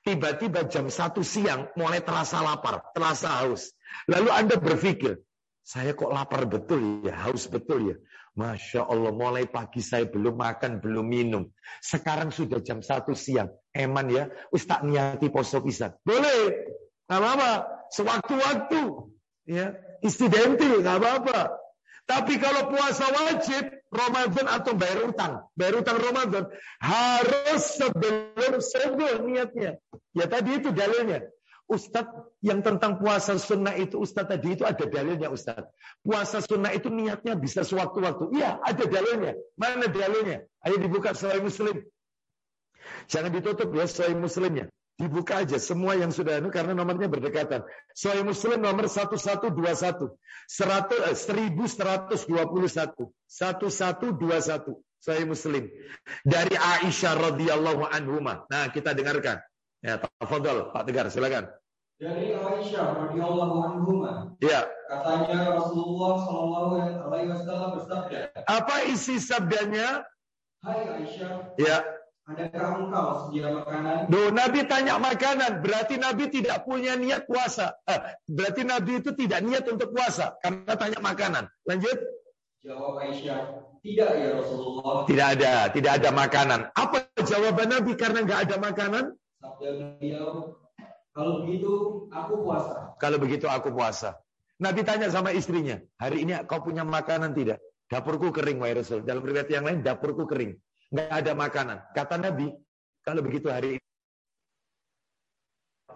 Tiba-tiba jam satu siang mulai terasa lapar, terasa haus. Lalu Anda berpikir, saya kok lapar betul ya, haus betul ya. Masya Allah, mulai pagi saya belum makan, belum minum. Sekarang sudah jam satu siang. Eman ya, Ustaz niati poso pisan. Boleh, nggak apa-apa. Sewaktu-waktu, ya istidentil, nggak apa-apa. Tapi kalau puasa wajib, Ramadan atau bayar utang, bayar utang Ramadan harus sebelum subuh niatnya. Ya tadi itu dalilnya. Ustadz yang tentang puasa sunnah itu Ustadz tadi itu ada dalilnya Ustadz. Puasa sunnah itu niatnya bisa sewaktu-waktu. Iya ada dalilnya. Mana dalilnya? Ayo dibuka Sahih Muslim. Jangan ditutup ya Sahih Muslimnya. Dibuka aja semua yang sudah itu karena nomornya berdekatan. Sahih Muslim nomor 1121. 100, eh, 1121. 1121. Sahih Muslim. Dari Aisyah radhiyallahu anhuma. Nah, kita dengarkan. Ya, tafadhol Pak Tegar, silakan. Dari Aisyah radhiyallahu anhuma. Ya. Katanya Rasulullah Shallallahu alaihi wasallam bersabda, Apa isi sabdanya? "Hai Aisyah, Ya. Adakah engkau sedia makanan?" Duh, Nabi tanya makanan, berarti Nabi tidak punya niat puasa. Eh, berarti Nabi itu tidak niat untuk puasa karena tanya makanan. Lanjut. Jawab Aisyah, "Tidak ya Rasulullah." Tidak ada, tidak ada makanan. Apa jawaban Nabi karena nggak ada makanan? Sabda beliau, "Kalau begitu aku puasa." Kalau begitu aku puasa. Nabi tanya sama istrinya, hari ini kau punya makanan tidak? Dapurku kering, wahai Rasul. Dalam riwayat yang lain, dapurku kering. Nggak ada makanan. Kata Nabi, kalau begitu hari ini.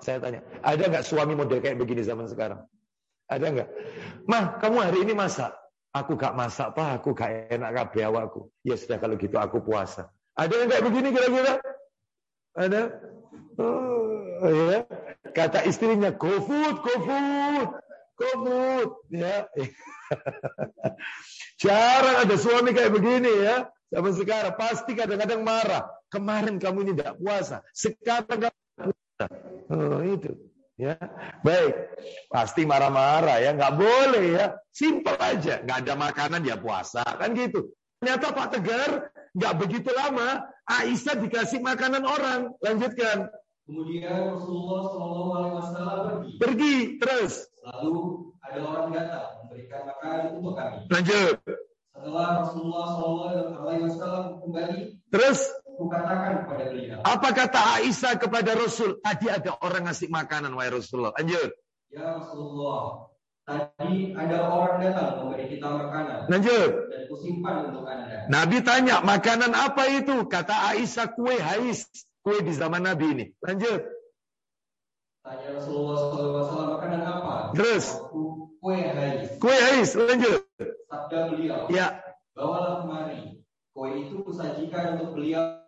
Saya tanya, ada nggak suami model kayak begini zaman sekarang? Ada nggak? Mah, kamu hari ini masak? Aku gak masak, pak. Aku gak enak kabeh awakku. Ya sudah kalau gitu aku puasa. Ada yang kayak begini kira-kira? Ada? Oh, ya. Kata istrinya, go food, go food, go food. Ya. Jarang ada suami kayak begini ya. Zaman sekarang pasti kadang-kadang marah. Kemarin kamu ini tidak puasa. Sekarang kamu puasa. Oh, itu. Ya, baik. Pasti marah-marah ya, nggak boleh ya. Simpel aja, nggak ada makanan ya puasa kan gitu. Ternyata Pak Tegar nggak begitu lama Aisyah dikasih makanan orang. Lanjutkan. Kemudian Rasulullah Shallallahu Alaihi Wasallam pergi. Pergi terus. Lalu ada orang datang memberikan makanan untuk kami. Lanjut. Setelah Rasulullah Wasallam kembali, Terus aku katakan kepada beliau, apa kata Aisyah kepada Rasul? Tadi ada orang ngasih makanan wahai Rasulullah. Lanjut. Ya Rasulullah, tadi ada orang datang memberi kita makanan Lanjut. dan kusimpan untuk anda. Nabi tanya, makanan apa itu? Kata Aisyah, kue hais. Kue di zaman Nabi ini. Lanjut. Tanya Rasulullah SAW makanan apa? Terus? Kue hais. Kue hais, lanjut. Sabda beliau. Ya. Bawalah kemari. Kue itu kusajikan untuk beliau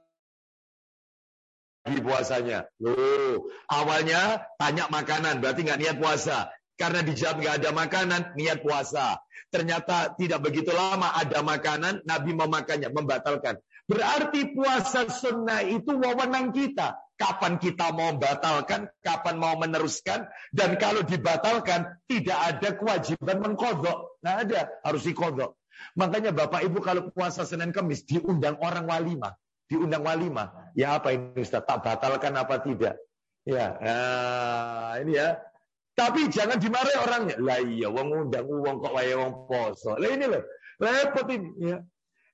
di puasanya. Loh, awalnya tanya makanan, berarti nggak niat puasa. Karena dijawab nggak ada makanan, niat puasa. Ternyata tidak begitu lama ada makanan, Nabi memakannya, membatalkan. Berarti puasa sunnah itu wewenang kita. Kapan kita mau batalkan, kapan mau meneruskan, dan kalau dibatalkan, tidak ada kewajiban mengkodok. Nggak ada, harus dikodok. Makanya Bapak Ibu kalau puasa Senin Kamis diundang orang walimah. Diundang walimah. Ya apa ini Ustaz? Tak batalkan apa tidak? Ya, nah, ini ya. Tapi jangan dimarahi orangnya. Lah iya, wong undang uang kok wae wong poso. Lah ini loh, repot ini. Ya,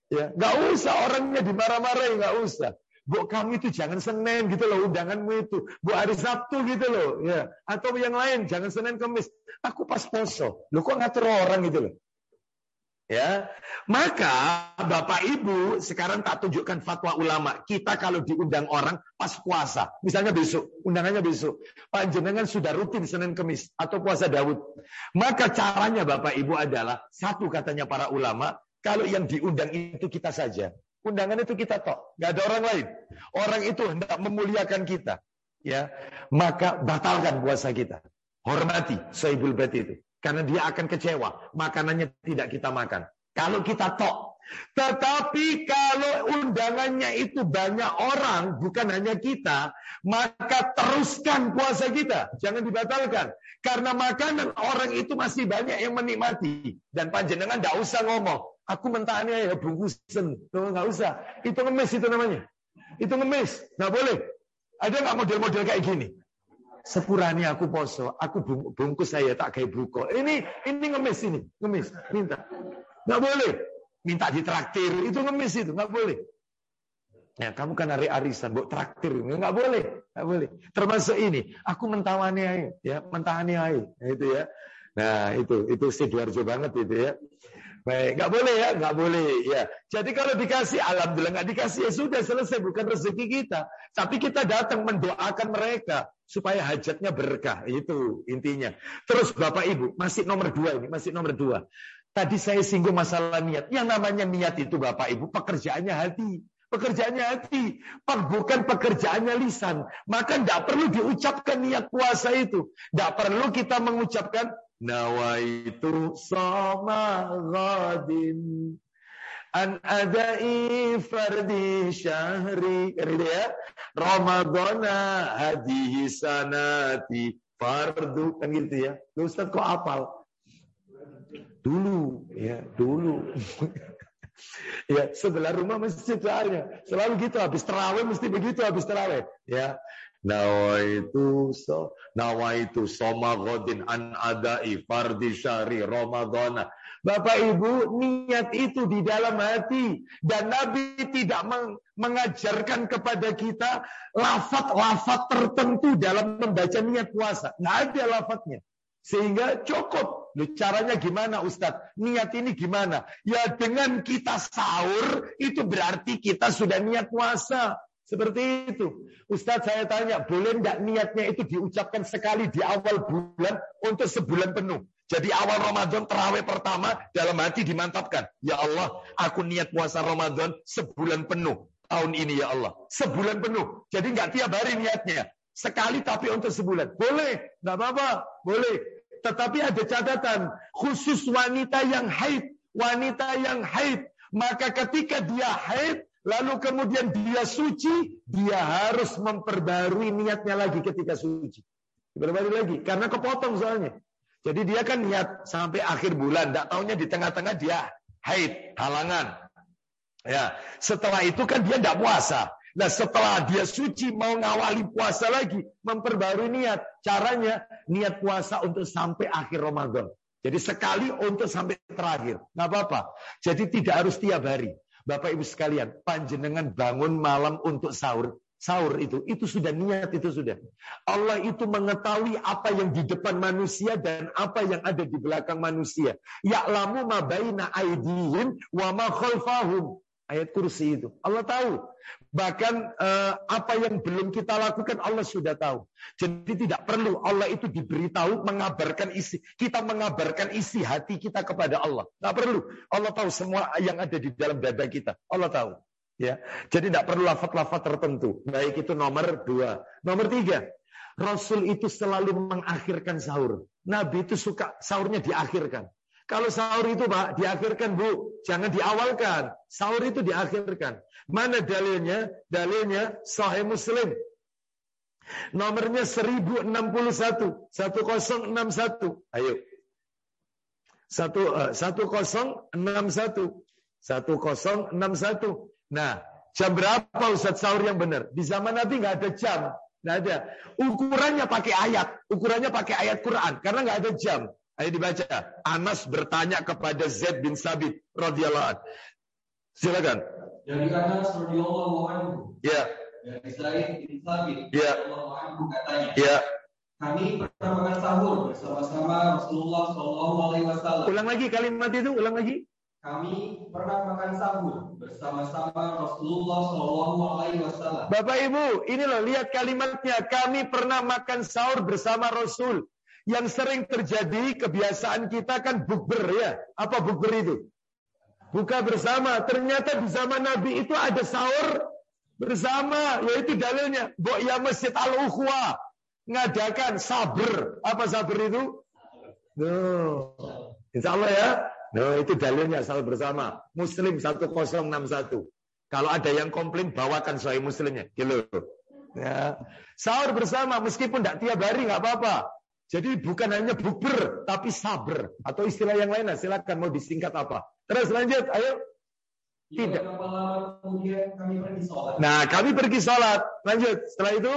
ya, nggak usah orangnya dimarah-marahi, nggak usah. Bu kamu itu jangan Senin gitu loh undanganmu itu. Bu hari Sabtu gitu loh, ya. Atau yang lain jangan Senin Kamis. Aku pas poso. Lu kok ngatur orang gitu loh. Ya, maka Bapak Ibu sekarang tak tunjukkan fatwa ulama. Kita kalau diundang orang pas puasa, misalnya besok, undangannya besok, Pak Jenengan sudah rutin Senin Kemis atau puasa Daud. Maka caranya Bapak Ibu adalah satu katanya para ulama, kalau yang diundang itu kita saja. Undangan itu kita tok, nggak ada orang lain. Orang itu hendak memuliakan kita, ya. Maka batalkan puasa kita. Hormati Soibul Bait itu. Karena dia akan kecewa. Makanannya tidak kita makan. Kalau kita tok. Tetapi kalau undangannya itu banyak orang, bukan hanya kita, maka teruskan puasa kita. Jangan dibatalkan. Karena makanan orang itu masih banyak yang menikmati. Dan panjenengan tidak usah ngomong. Aku mentahnya ya bungkusan. Tuh, nggak usah. Itu ngemis itu namanya. Itu ngemis. Nggak boleh. Ada nggak model-model kayak gini? sepurani aku poso, aku bungkus saya tak kayak buko. Ini ini ngemis ini, ngemis, minta. Nggak boleh. Minta ditraktir, itu ngemis itu, nggak boleh. Ya, kamu kan hari arisan, buat traktir, nggak boleh, nggak boleh. Termasuk ini, aku mentawani ya, mentahani aja, nah, itu ya. Nah, itu itu sidoarjo banget itu ya. Baik, nggak boleh ya, nggak boleh ya. Jadi kalau dikasih, alhamdulillah nggak dikasih ya sudah selesai, bukan rezeki kita. Tapi kita datang mendoakan mereka supaya hajatnya berkah. Itu intinya. Terus Bapak Ibu, masih nomor dua ini, masih nomor dua. Tadi saya singgung masalah niat. Yang namanya niat itu Bapak Ibu, pekerjaannya hati. Pekerjaannya hati, bukan pekerjaannya lisan. Maka tidak perlu diucapkan niat puasa itu. Tidak perlu kita mengucapkan nawaitu sama ghadin. An adai fardi syahri. Gitu ya? Ramadana hadihi sanati fardu. Kan gitu ya? Lu Ustaz kok apal dulu ya dulu. Ya sebelah rumah masjid soalnya selalu gitu habis terawih mesti begitu habis terawih. Ya Nawaitu so nawaitu soma godin an adai fardi syari Ramadana. Bapak Ibu, niat itu di dalam hati dan Nabi tidak meng mengajarkan kepada kita lafat-lafat tertentu dalam membaca niat puasa. Nggak ada lafadznya. Sehingga cukup. Caranya gimana Ustadz? Niat ini gimana? Ya dengan kita sahur itu berarti kita sudah niat puasa. Seperti itu. Ustadz saya tanya, boleh enggak niatnya itu diucapkan sekali di awal bulan untuk sebulan penuh? Jadi awal Ramadan terawih pertama dalam hati dimantapkan. Ya Allah, aku niat puasa Ramadan sebulan penuh tahun ini ya Allah. Sebulan penuh. Jadi enggak tiap hari niatnya. Sekali tapi untuk sebulan. Boleh, enggak apa-apa. Boleh. Tetapi ada catatan. Khusus wanita yang haid. Wanita yang haid. Maka ketika dia haid, lalu kemudian dia suci, dia harus memperbarui niatnya lagi ketika suci. Diperbarui lagi, karena kepotong soalnya. Jadi dia kan niat sampai akhir bulan, tidak tahunya di tengah-tengah dia haid, halangan. Ya, setelah itu kan dia tidak puasa. Nah setelah dia suci mau ngawali puasa lagi, memperbarui niat. Caranya niat puasa untuk sampai akhir Ramadan. Jadi sekali untuk sampai terakhir. Nggak apa-apa. Jadi tidak harus tiap hari. Bapak Ibu sekalian, panjenengan bangun malam untuk sahur. Sahur itu, itu sudah niat, itu sudah. Allah itu mengetahui apa yang di depan manusia dan apa yang ada di belakang manusia. Ya'lamu ma baina aidihim wa ma khalfahum. Ayat kursi itu. Allah tahu. Bahkan eh, apa yang belum kita lakukan Allah sudah tahu. Jadi tidak perlu Allah itu diberitahu mengabarkan isi. Kita mengabarkan isi hati kita kepada Allah. Tidak perlu. Allah tahu semua yang ada di dalam dada kita. Allah tahu. Ya, jadi tidak perlu lafat-lafat tertentu. Baik itu nomor dua. Nomor tiga, Rasul itu selalu mengakhirkan sahur. Nabi itu suka sahurnya diakhirkan. Kalau sahur itu Pak, diakhirkan Bu. Jangan diawalkan. Sahur itu diakhirkan. Mana dalilnya? Dalilnya Sahih Muslim. Nomornya 1061. 1061. Ayo. 1061. 1061. Nah, jam berapa Ustaz sahur yang benar? Di zaman Nabi nggak ada jam. Nggak ada. Ukurannya pakai ayat. Ukurannya pakai ayat Quran. Karena nggak ada jam. Ayo dibaca. Anas bertanya kepada Zaid bin Sabit radhiyallahu anhu. Silakan. Dari Anas radhiyallahu anhu. Ya. Dari Zaid bin Sabit Ya. radhiyallahu anhu katanya. Ya. Kami pernah makan sahur bersama-sama Rasulullah Shallallahu Alaihi Wasallam. Ulang lagi kalimat itu, ulang lagi. Kami pernah makan sahur bersama-sama Rasulullah Shallallahu Alaihi Wasallam. Bapak Ibu, ini loh lihat kalimatnya. Kami pernah makan sahur bersama Rasul. Yang sering terjadi kebiasaan kita kan bukber ya. Apa bukber itu? Buka bersama. Ternyata di zaman Nabi itu ada sahur bersama. Yaitu dalilnya. Bok ya Masjid Al-Ukhwa. Ngadakan sabar. Apa sabar itu? No. Insya Allah ya. No, itu dalilnya sahur bersama. Muslim 1061. Kalau ada yang komplain, bawakan sahih muslimnya. Gitu. Ya. Sahur bersama, meskipun tidak tiap hari, nggak apa-apa. Jadi bukan hanya bukber, tapi sabar. Atau istilah yang lain, silakan mau disingkat apa. Terus lanjut, ayo. Tidak. Pergi sholat? Nah, kami pergi sholat. Lanjut. Setelah itu,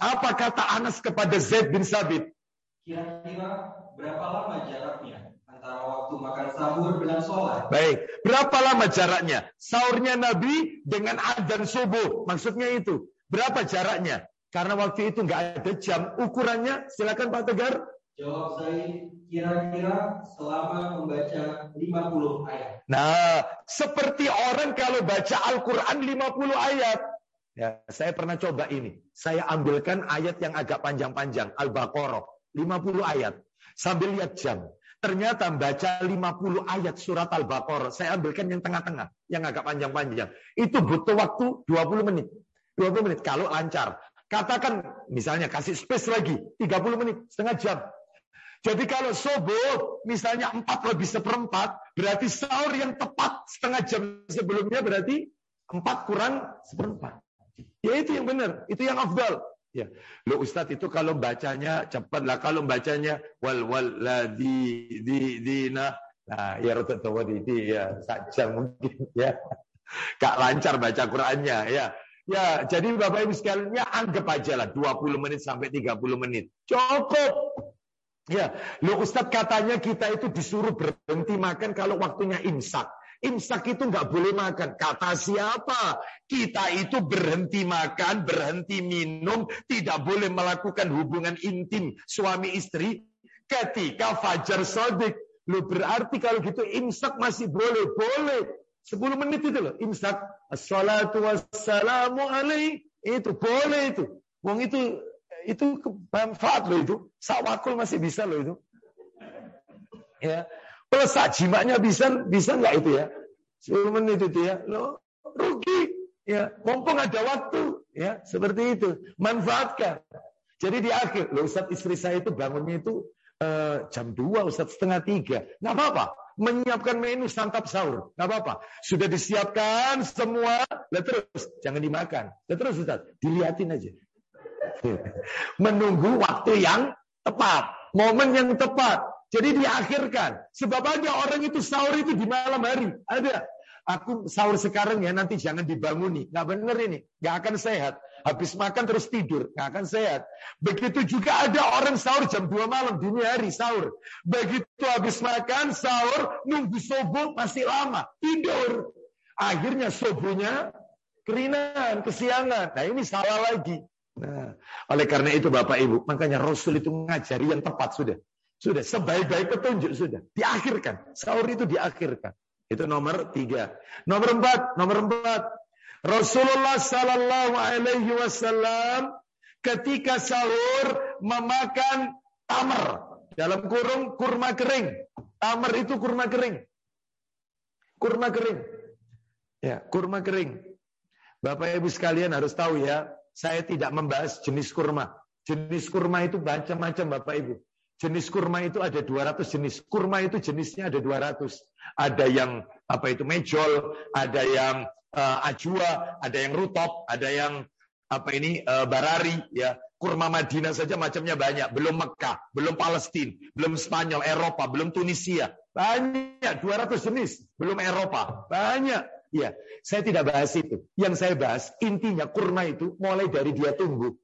apa kata Anas kepada Zaid bin Sabit? kira-kira berapa lama jaraknya antara waktu makan sahur dengan sholat? Baik. Berapa lama jaraknya? Sahurnya Nabi dengan adzan subuh. Maksudnya itu. Berapa jaraknya? Karena waktu itu nggak ada jam. Ukurannya, silakan Pak Tegar. Jawab saya kira-kira selama membaca 50 ayat. Nah, seperti orang kalau baca Al-Quran 50 ayat. Ya, saya pernah coba ini. Saya ambilkan ayat yang agak panjang-panjang. Al-Baqarah. 50 ayat. Sambil lihat jam. Ternyata baca 50 ayat surat Al-Baqarah. Saya ambilkan yang tengah-tengah. Yang agak panjang-panjang. Itu butuh waktu 20 menit. 20 menit kalau lancar. Katakan misalnya kasih space lagi 30 menit, setengah jam. Jadi kalau subuh misalnya 4 lebih seperempat, berarti sahur yang tepat setengah jam sebelumnya berarti 4 kurang seperempat. Ya itu yang benar, itu yang afdal. Ya, lo Ustadz itu kalau bacanya cepat lah, kalau bacanya wal wal la di di dina, nah ya rute tahu di ya saja mungkin ya, gak lancar baca Qurannya ya. Ya, jadi Bapak Ibu sekalian, ya anggap aja lah 20 menit sampai 30 menit. Cukup. Ya, lo Ustadz katanya kita itu disuruh berhenti makan kalau waktunya imsak. Imsak itu nggak boleh makan. Kata siapa? Kita itu berhenti makan, berhenti minum, tidak boleh melakukan hubungan intim suami istri ketika fajar sodik. Lo berarti kalau gitu imsak masih boleh, boleh. 10 menit itu loh, imsak. Assalatu wassalamu alaih. Itu boleh itu. Wong itu itu manfaat loh itu. Sawakul masih bisa loh itu. Ya. Plus jimaknya bisa bisa nggak itu ya? 10 menit itu ya. Lo rugi. Ya, mumpung ada waktu, ya, seperti itu. Manfaatkan. Jadi di akhir, lo Ustaz istri saya itu bangunnya itu uh, jam 2, Ustaz setengah tiga. Nggak apa-apa menyiapkan menu santap sahur. Nggak apa-apa. Sudah disiapkan semua. Lah terus, jangan dimakan. Lah terus Ustaz, dilihatin aja. Menunggu waktu yang tepat. Momen yang tepat. Jadi diakhirkan. Sebab ada orang itu sahur itu di malam hari. Ada. Aku sahur sekarang ya, nanti jangan dibanguni. Nggak bener ini. Nggak akan sehat. Habis makan terus tidur. Nggak akan sehat. Begitu juga ada orang sahur jam 2 malam. Dini hari sahur. Begitu habis makan, sahur, nunggu subuh masih lama. Tidur. Akhirnya subuhnya kerinan, kesiangan. Nah ini salah lagi. Nah, oleh karena itu Bapak Ibu, makanya Rasul itu ngajari yang tepat sudah. Sudah sebaik-baik petunjuk sudah. Diakhirkan. Sahur itu diakhirkan. Itu nomor tiga. Nomor empat, nomor empat. Rasulullah Sallallahu Alaihi Wasallam ketika sahur memakan tamar dalam kurung kurma kering. Tamar itu kurma kering. Kurma kering. Ya, kurma kering. Bapak Ibu sekalian harus tahu ya, saya tidak membahas jenis kurma. Jenis kurma itu macam-macam Bapak Ibu. Jenis kurma itu ada 200 jenis. Kurma itu jenisnya ada 200. Ada yang apa itu mejol, ada yang uh, ajwa, ada yang rutop, ada yang apa ini uh, barari ya. Kurma Madinah saja macamnya banyak, belum Mekah, belum Palestina, belum Spanyol, Eropa, belum Tunisia. Banyak 200 jenis, belum Eropa. Banyak. Ya, saya tidak bahas itu. Yang saya bahas intinya kurma itu mulai dari dia tumbuh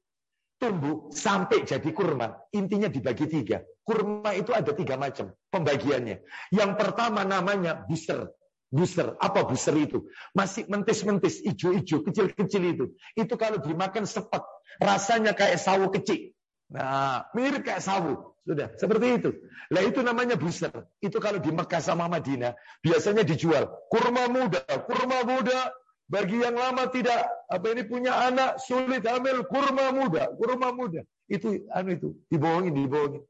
tumbuh sampai jadi kurma. Intinya dibagi tiga. Kurma itu ada tiga macam pembagiannya. Yang pertama namanya buser. Buser. Apa buser itu? Masih mentis-mentis, ijo-ijo, kecil-kecil itu. Itu kalau dimakan sepet. Rasanya kayak sawo kecil. Nah, mirip kayak sawo. Sudah, seperti itu. Lah itu namanya buser. Itu kalau di Mekah sama Madinah, biasanya dijual. Kurma muda, kurma muda, bagi yang lama tidak apa ini punya anak sulit hamil kurma muda, kurma muda. Itu anu itu dibohongin, dibohongin.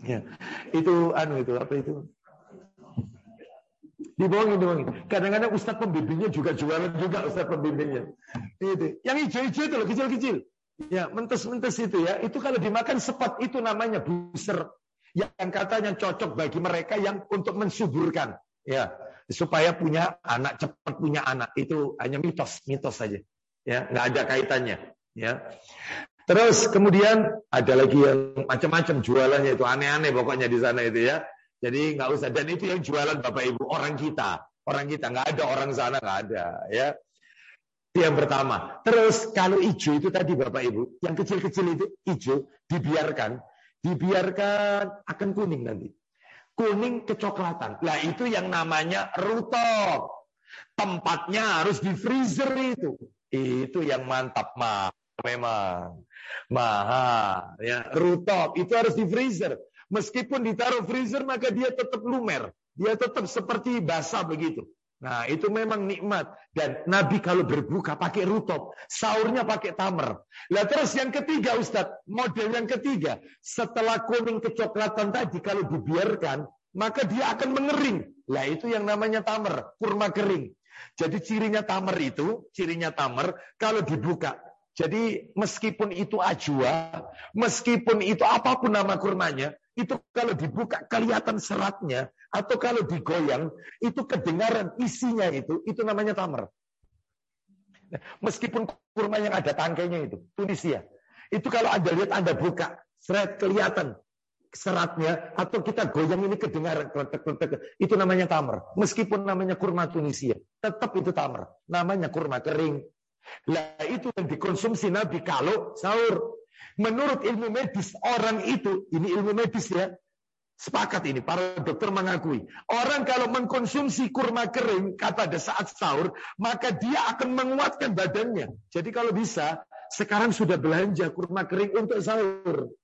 Ya. Itu anu itu apa itu? Dibohongin, dibohongin. Kadang-kadang ustaz pembimbingnya juga jualan juga ustaz pembimbingnya. Itu. Yang hijau-hijau itu loh, kecil-kecil. Ya, mentes-mentes itu ya. Itu kalau dimakan sepat itu namanya buser. Yang katanya cocok bagi mereka yang untuk mensuburkan. Ya, supaya punya anak cepat punya anak. Itu hanya mitos mitos saja. Ya nggak ada kaitannya. Ya. Terus kemudian ada lagi yang macam-macam jualannya itu. Aneh-aneh pokoknya di sana itu ya. Jadi nggak usah. Dan itu yang jualan bapak ibu orang kita. Orang kita. Nggak ada orang sana nggak ada ya. Itu yang pertama. Terus kalau hijau itu tadi bapak ibu yang kecil-kecil itu hijau dibiarkan. Dibiarkan akan kuning nanti kuning kecoklatan. Lah itu yang namanya rutop. Tempatnya harus di freezer itu. Itu yang mantap mah memang. Mahal ya. Rutop itu harus di freezer. Meskipun ditaruh freezer maka dia tetap lumer. Dia tetap seperti basah begitu. Nah, itu memang nikmat. Dan Nabi kalau berbuka pakai rutop, sahurnya pakai tamer. Lah terus yang ketiga Ustadz, model yang ketiga, setelah kuning kecoklatan tadi kalau dibiarkan, maka dia akan mengering. Lah itu yang namanya tamer, kurma kering. Jadi cirinya tamer itu, cirinya tamer kalau dibuka. Jadi meskipun itu ajwa, meskipun itu apa pun nama kurmanya, itu kalau dibuka kelihatan seratnya atau kalau digoyang itu kedengaran isinya itu itu namanya tamar. Meskipun kurma yang ada tangkainya itu Tunisia. Itu kalau Anda lihat Anda buka, seret kelihatan seratnya atau kita goyang ini kedengaran itu namanya tamar. Meskipun namanya kurma Tunisia, tetap itu tamar. Namanya kurma kering. Lah itu yang dikonsumsi Nabi kalau sahur. Menurut ilmu medis, orang itu, ini ilmu medis ya, sepakat ini, para dokter mengakui. Orang kalau mengkonsumsi kurma kering, kata ada saat sahur, maka dia akan menguatkan badannya. Jadi kalau bisa, sekarang sudah belanja kurma kering untuk sahur.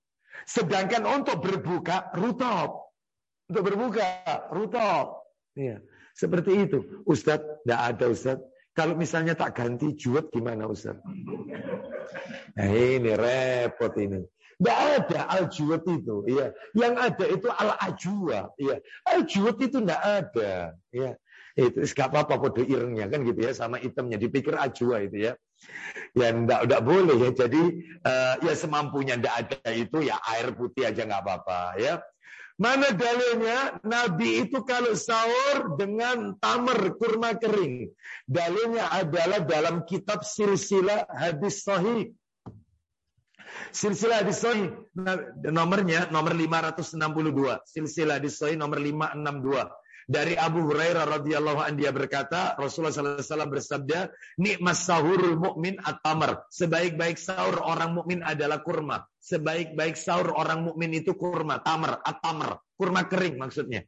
Sedangkan untuk berbuka, rutop. Untuk berbuka, rutop. Ya, seperti itu. Ustadz, tidak ada Ustadz. Kalau misalnya tak ganti juet gimana Ustaz? Nah ini repot ini. Tidak ada al-juwet itu. Ya. Yang ada itu al-ajwa. Ya. Al-juwet itu tidak ada. Ya. Itu gak apa-apa kode irnya kan gitu ya sama itemnya dipikir ajwa itu ya. Ya enggak enggak boleh ya. Jadi uh, ya semampunya enggak ada itu ya air putih aja nggak apa-apa ya. Mana dalilnya? Nabi itu kalau sahur dengan tamar kurma kering. Dalilnya adalah dalam kitab silsilah hadis sahih. Silsilah hadis sahih nomornya nomor 562. Silsilah hadis sahih nomor 562. Dari Abu Hurairah radhiyallahu anhu dia berkata, Rasulullah sallallahu alaihi wasallam bersabda, "Nikmat sahurul mukmin at-tamar." Sebaik-baik sahur orang mukmin adalah kurma. Sebaik-baik sahur orang mukmin itu kurma, tamar, at-tamar, kurma kering maksudnya.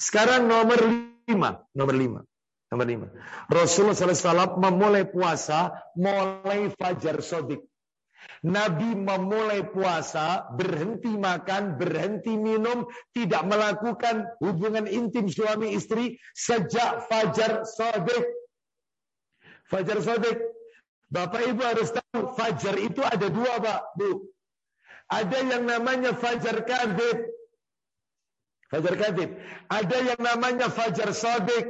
Sekarang nomor lima, nomor lima. Nomor lima. Rasulullah SAW memulai puasa mulai fajar sodik. Nabi memulai puasa, berhenti makan, berhenti minum, tidak melakukan hubungan intim suami istri sejak fajar sodik. Fajar sodik. Bapak Ibu harus tahu, fajar itu ada dua Pak, Bu. Ada yang namanya fajar kadib. Fajar kadib. Ada yang namanya fajar sodik.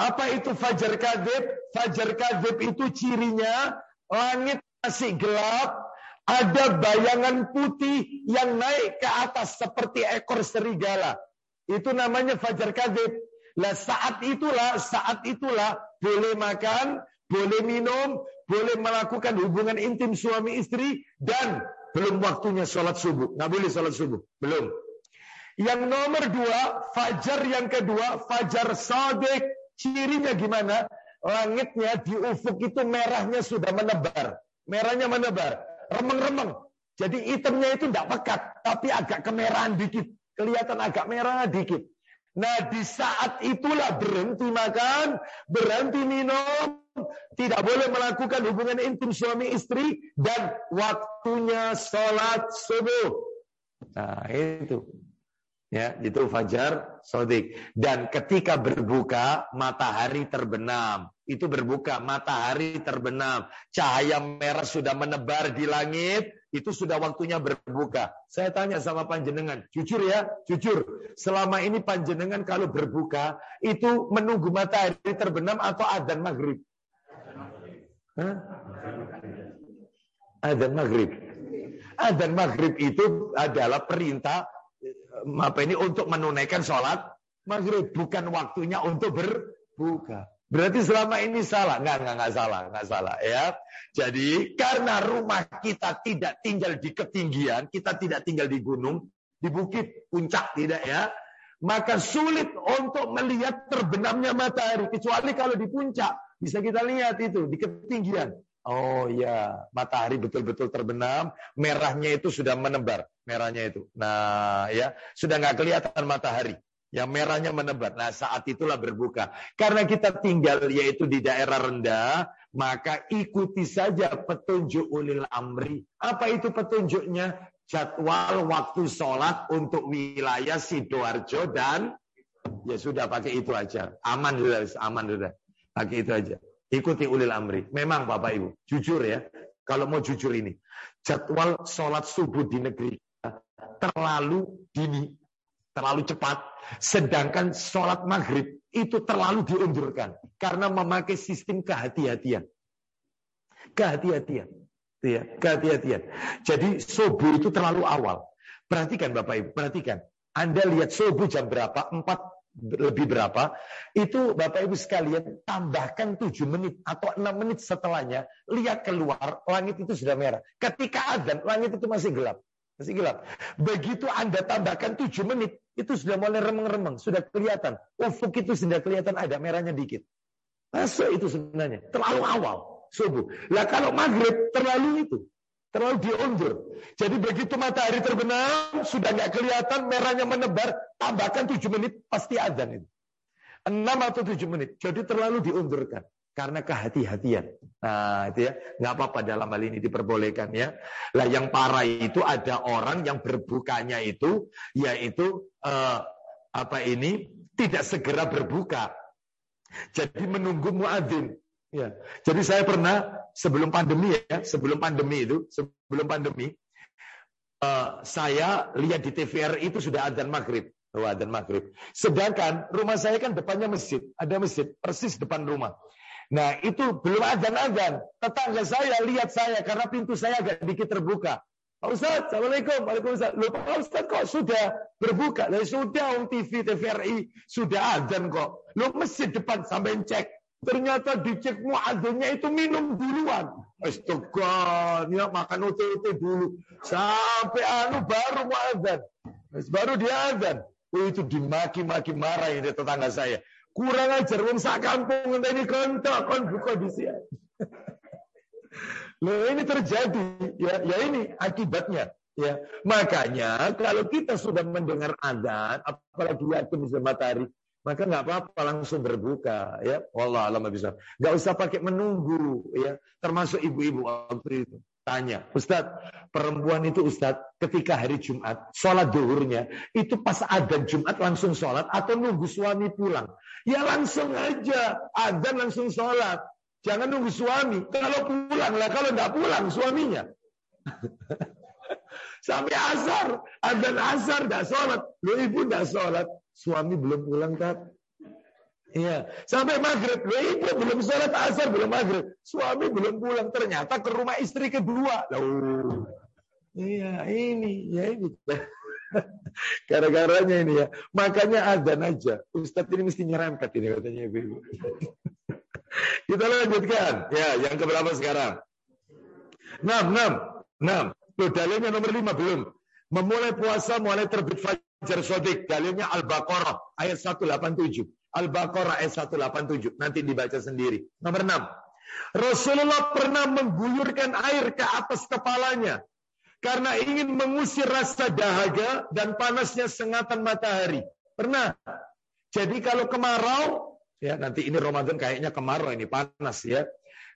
Apa itu fajar kadib? Fajar kadib itu cirinya langit masih gelap, ada bayangan putih yang naik ke atas seperti ekor serigala. Itu namanya fajar kadib. Lah saat itulah, saat itulah boleh makan, boleh minum, boleh melakukan hubungan intim suami istri dan belum waktunya sholat subuh. Nggak boleh sholat subuh. Belum. Yang nomor dua, fajar yang kedua, fajar sodik. Cirinya gimana? Langitnya di ufuk itu merahnya sudah menebar merahnya menebar, remeng-remeng. Jadi hitamnya itu tidak pekat, tapi agak kemerahan dikit. Kelihatan agak merah dikit. Nah di saat itulah berhenti makan, berhenti minum, tidak boleh melakukan hubungan intim suami istri, dan waktunya sholat subuh. Nah itu. Ya, itu fajar sodik. Dan ketika berbuka, matahari terbenam. Itu berbuka, matahari terbenam. Cahaya merah sudah menebar di langit. Itu sudah waktunya berbuka. Saya tanya sama panjenengan, jujur ya, jujur. Selama ini panjenengan kalau berbuka, itu menunggu matahari terbenam atau adan maghrib? Adan maghrib. Adan maghrib itu adalah perintah apa ini untuk menunaikan sholat maghrib bukan waktunya untuk berbuka. Berarti selama ini salah? Enggak, enggak, enggak salah, enggak salah ya. Jadi karena rumah kita tidak tinggal di ketinggian, kita tidak tinggal di gunung, di bukit, puncak tidak ya. Maka sulit untuk melihat terbenamnya matahari kecuali kalau di puncak bisa kita lihat itu di ketinggian. Oh ya, matahari betul-betul terbenam, merahnya itu sudah menebar, merahnya itu. Nah, ya, sudah nggak kelihatan matahari. Yang merahnya menebar. Nah, saat itulah berbuka. Karena kita tinggal yaitu di daerah rendah, maka ikuti saja petunjuk ulil amri. Apa itu petunjuknya? Jadwal waktu sholat untuk wilayah Sidoarjo dan ya sudah pakai itu aja. Aman sudah, aman sudah. Pakai itu aja. Ikuti ulil amri. Memang Bapak Ibu, jujur ya. Kalau mau jujur ini. Jadwal sholat subuh di negeri terlalu dini. Terlalu cepat. Sedangkan sholat maghrib itu terlalu diundurkan. Karena memakai sistem kehati-hatian. Kehati-hatian. Ya, kehati-hatian. Jadi subuh itu terlalu awal. Perhatikan Bapak Ibu, perhatikan. Anda lihat subuh jam berapa? 4 lebih berapa, itu Bapak Ibu sekalian tambahkan 7 menit atau 6 menit setelahnya, lihat keluar, langit itu sudah merah. Ketika adzan, langit itu masih gelap. Masih gelap. Begitu Anda tambahkan 7 menit, itu sudah mulai remeng-remeng, sudah kelihatan. Ufuk itu sudah kelihatan ada merahnya dikit. Masuk itu sebenarnya. Terlalu awal, subuh. Lah kalau maghrib, terlalu itu terlalu diundur. Jadi begitu matahari terbenam, sudah nggak kelihatan, merahnya menebar, tambahkan 7 menit, pasti adzan itu. 6 atau 7 menit. Jadi terlalu diundurkan. Karena kehati-hatian. Nah, itu ya. Nggak apa-apa dalam hal ini diperbolehkan ya. Lah yang parah itu ada orang yang berbukanya itu, yaitu uh, apa ini, tidak segera berbuka. Jadi menunggu muadzin. Ya. Jadi saya pernah sebelum pandemi ya, sebelum pandemi itu, sebelum pandemi, uh, saya lihat di TVR itu sudah adzan maghrib, oh, adzan maghrib. Sedangkan rumah saya kan depannya masjid, ada masjid persis depan rumah. Nah itu belum adzan-adzan. Tetangga saya lihat saya karena pintu saya agak dikit terbuka. Pak Ustaz, Assalamualaikum. Waalaikumsalam. Loh Pak Ustaz kok sudah berbuka? Lah sudah om TV, TVRI. Sudah adzan kok. Lo masjid depan sampai cek. Ternyata dicek muadzinnya itu minum duluan. Astaga, ya makan ote-ote dulu. Sampai anu baru muadzan. Baru dia azan. Oh, itu dimaki-maki marah ini tetangga saya. Kurang ajar wong sak kampung ini kontak kon buka di sini. Loh ini terjadi ya, ya ini akibatnya ya. Makanya kalau kita sudah mendengar azan, apalagi yakin bisa matahari, maka nggak apa-apa langsung berbuka ya Allah alam bisa nggak usah pakai menunggu ya termasuk ibu-ibu waktu itu Tanya, Ustadz, perempuan itu Ustadz, ketika hari Jumat, sholat duhurnya, itu pas adzan Jumat langsung sholat atau nunggu suami pulang? Ya langsung aja, adzan langsung sholat. Jangan nunggu suami. Kalau pulang lah, kalau nggak pulang suaminya. Sampai asar, adzan asar nggak sholat. Lu ibu nggak sholat, suami belum pulang tak? Iya, sampai maghrib. Loh, ibu belum sholat asar, belum maghrib. Suami belum pulang. Ternyata ke rumah istri kedua. Loh. Iya, ini, ya ini. Gara-garanya ini ya. Makanya adzan aja. Ustadz ini mesti nyerempet ini katanya ibu. Kita lanjutkan. Ya, yang keberapa sekarang? 6, 6, 6. Loh, dalilnya nomor 5 belum. Memulai puasa mulai terbit fajar sodik. Dalilnya Al-Baqarah ayat 187. Al-Baqarah ayat 187. Nanti dibaca sendiri. Nomor 6. Rasulullah pernah mengguyurkan air ke atas kepalanya. Karena ingin mengusir rasa dahaga dan panasnya sengatan matahari. Pernah. Jadi kalau kemarau, ya nanti ini Ramadan kayaknya kemarau ini panas ya.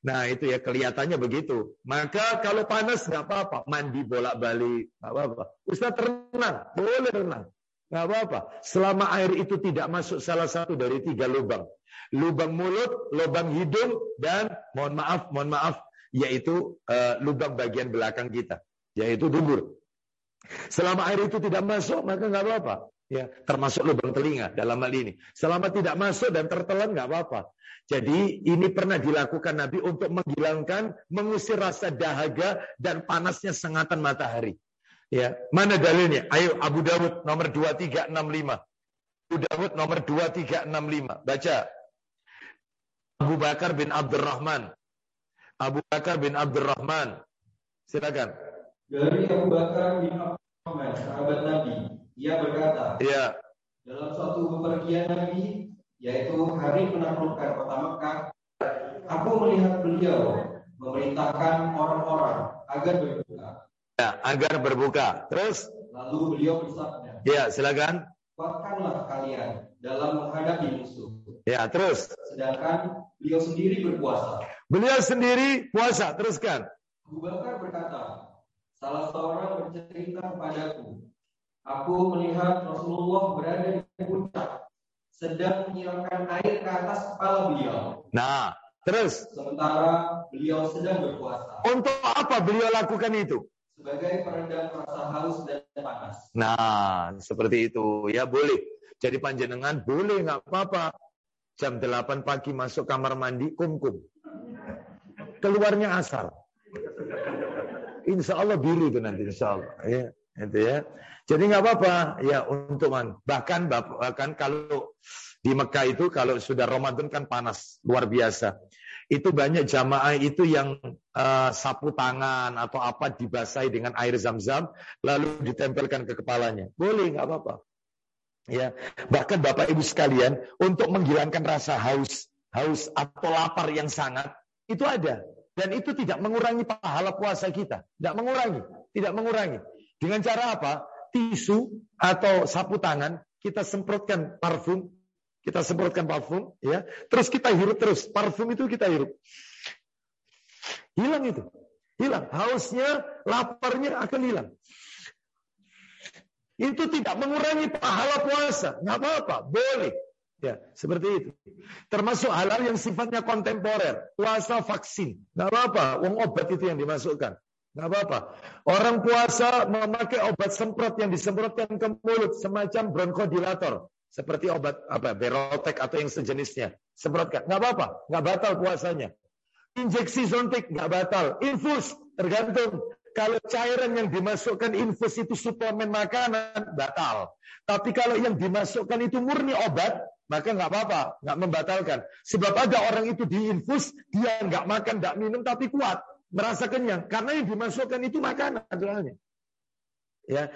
Nah itu ya kelihatannya begitu. Maka kalau panas nggak apa-apa, mandi bolak-balik nggak apa-apa. Ustaz renang, boleh renang. Nggak apa-apa. Selama air itu tidak masuk salah satu dari tiga lubang. Lubang mulut, lubang hidung, dan mohon maaf, mohon maaf, yaitu uh, lubang bagian belakang kita. Yaitu dubur. Selama air itu tidak masuk, maka nggak apa-apa. Ya, termasuk lubang telinga dalam hal ini. Selama tidak masuk dan tertelan nggak apa-apa. Jadi ini pernah dilakukan Nabi untuk menghilangkan, mengusir rasa dahaga dan panasnya sengatan matahari. Ya, mana dalilnya? Ayo Abu Dawud nomor 2365. Abu Dawud nomor 2365. Baca. Abu Bakar bin Abdurrahman. Abu Bakar bin Abdurrahman. Silakan. Dari Abu Bakar bin Abdurrahman, sahabat Nabi, ia berkata, Ya. dalam suatu bepergian Nabi, yaitu hari menaklukkan kota Mekah, aku melihat beliau memerintahkan orang-orang agar berbuka Ya, agar berbuka. Terus? Lalu beliau bersabda, Ya, silakan. kuatkanlah kalian dalam menghadapi musuh. Ya, terus. Sedangkan beliau sendiri berpuasa. Beliau sendiri puasa. Teruskan. Abu Bakar berkata, salah seorang bercerita kepadaku, aku melihat Rasulullah berada di puncak, sedang menyiramkan air ke atas kepala beliau. Nah, terus. Sementara beliau sedang berpuasa. Untuk apa beliau lakukan itu? sebagai peredam rasa haus dan panas. Nah, seperti itu. Ya boleh. Jadi panjenengan boleh nggak apa-apa. Jam 8 pagi masuk kamar mandi kumkum. Keluarnya asar. Insya Allah biru itu nanti insya Allah. Ya, itu ya. Jadi nggak apa-apa. Ya untuk man. Bahkan bahkan kalau di Mekah itu kalau sudah Ramadan kan panas luar biasa itu banyak jamaah itu yang uh, sapu tangan atau apa dibasahi dengan air zam-zam lalu ditempelkan ke kepalanya. Boleh, nggak apa-apa. Ya, bahkan Bapak Ibu sekalian untuk menghilangkan rasa haus, haus atau lapar yang sangat itu ada dan itu tidak mengurangi pahala puasa kita, tidak mengurangi, tidak mengurangi. Dengan cara apa? Tisu atau sapu tangan kita semprotkan parfum kita semprotkan parfum, ya. Terus kita hirup terus. Parfum itu kita hirup. Hilang itu. Hilang. Hausnya, laparnya akan hilang. Itu tidak mengurangi pahala puasa. Nggak apa-apa. Boleh. Ya, seperti itu. Termasuk halal yang sifatnya kontemporer. Puasa vaksin. Nggak apa-apa. Uang obat itu yang dimasukkan. Nggak apa-apa. Orang puasa memakai obat semprot yang disemprotkan ke mulut. Semacam bronkodilator seperti obat apa berotek atau yang sejenisnya semprotkan nggak apa-apa nggak batal puasanya injeksi suntik nggak batal infus tergantung kalau cairan yang dimasukkan infus itu suplemen makanan batal tapi kalau yang dimasukkan itu murni obat maka nggak apa-apa nggak membatalkan sebab ada orang itu diinfus dia nggak makan nggak minum tapi kuat merasa kenyang karena yang dimasukkan itu makanan soalnya ya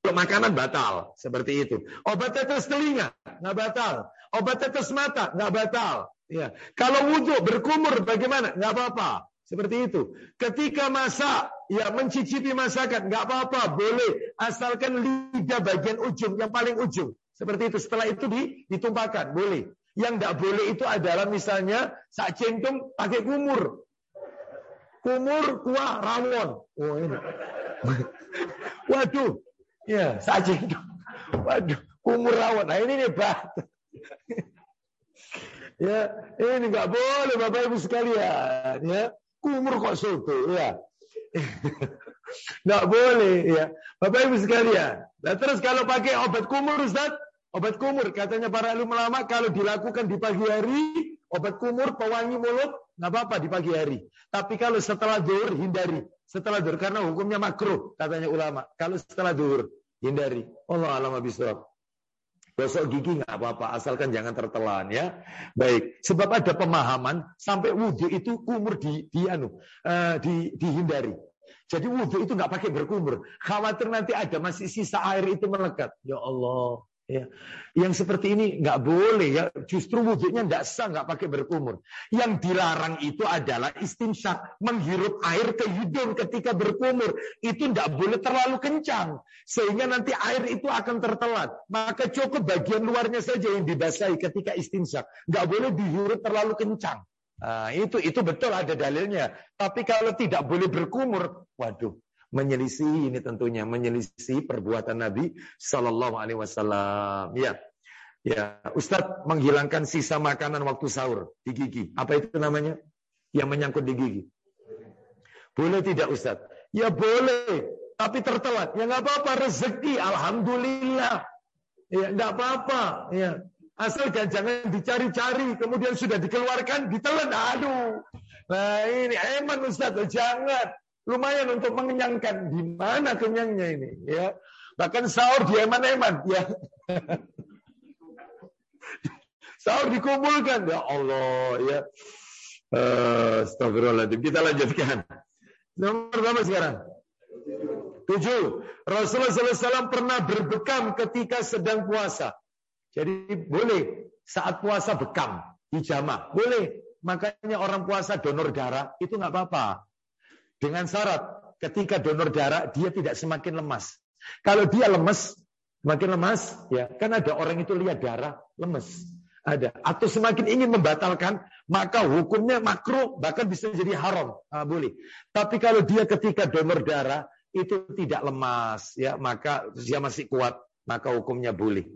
kalau makanan batal, seperti itu. Obat tetes telinga, nggak batal. Obat tetes mata, nggak batal. Ya. Kalau wudhu berkumur bagaimana? Nggak apa-apa. Seperti itu. Ketika masak, ya mencicipi masakan, nggak apa-apa, boleh. Asalkan lidah bagian ujung, yang paling ujung. Seperti itu. Setelah itu ditumpahkan, boleh. Yang nggak boleh itu adalah misalnya saat centung pakai kumur. kumur, kuah, rawon. Oh ini. Waduh, ya saja itu. Waduh, kumur rawon. Nah ini nih bat. ya, ini nggak boleh Bapak Ibu sekalian. Ya, kumur kok soto. Ya, nggak boleh. Ya, Bapak Ibu sekalian. Nah terus kalau pakai obat kumur, Ustaz, obat kumur katanya para ilmu lama kalau dilakukan di pagi hari, obat kumur pewangi mulut nggak apa-apa di pagi hari. Tapi kalau setelah duhur hindari. Setelah duhur karena hukumnya makruh katanya ulama. Kalau setelah duhur hindari. Allah alam bisawab. Gosok gigi nggak apa-apa, asalkan jangan tertelan ya. Baik, sebab ada pemahaman sampai wudhu itu kumur di, di anu, uh, di, dihindari. Jadi wudhu itu nggak pakai berkumur. Khawatir nanti ada masih sisa air itu melekat. Ya Allah, Ya. Yang seperti ini nggak boleh ya. Justru wujudnya nggak sah nggak pakai berkumur. Yang dilarang itu adalah istinsyak menghirup air ke hidung ketika berkumur. Itu nggak boleh terlalu kencang sehingga nanti air itu akan tertelan. Maka cukup bagian luarnya saja yang dibasahi ketika istinsyak. Nggak boleh dihirup terlalu kencang. Nah, itu itu betul ada dalilnya. Tapi kalau tidak boleh berkumur, waduh, menyelisih ini tentunya menyelisih perbuatan Nabi Shallallahu Alaihi Wasallam. Ya, ya, Ustadz menghilangkan sisa makanan waktu sahur di gigi. Apa itu namanya? Yang menyangkut di gigi. Boleh tidak Ustadz? Ya boleh, tapi tertelat. Ya nggak apa-apa, rezeki, alhamdulillah. Ya nggak apa-apa. Ya, asal jangan dicari-cari, kemudian sudah dikeluarkan, ditelan. Aduh, nah ini eman Ustadz, jangan lumayan untuk mengenyangkan. Di mana kenyangnya ini? Ya, bahkan sahur di eman-eman. Ya, sahur dikumpulkan. Ya Allah, ya. Uh, Astagfirullahaladzim. Kita lanjutkan. Nomor berapa sekarang? Tujuh. Rasulullah SAW pernah berbekam ketika sedang puasa. Jadi boleh saat puasa bekam hijama. Boleh. Makanya orang puasa donor darah itu nggak apa-apa. Dengan syarat ketika donor darah dia tidak semakin lemas. Kalau dia lemes, semakin lemas, ya kan ada orang itu lihat darah lemes. Ada. Atau semakin ingin membatalkan, maka hukumnya makruh, bahkan bisa jadi haram. Nah, boleh. Tapi kalau dia ketika donor darah, itu tidak lemas, ya maka dia masih kuat, maka hukumnya boleh.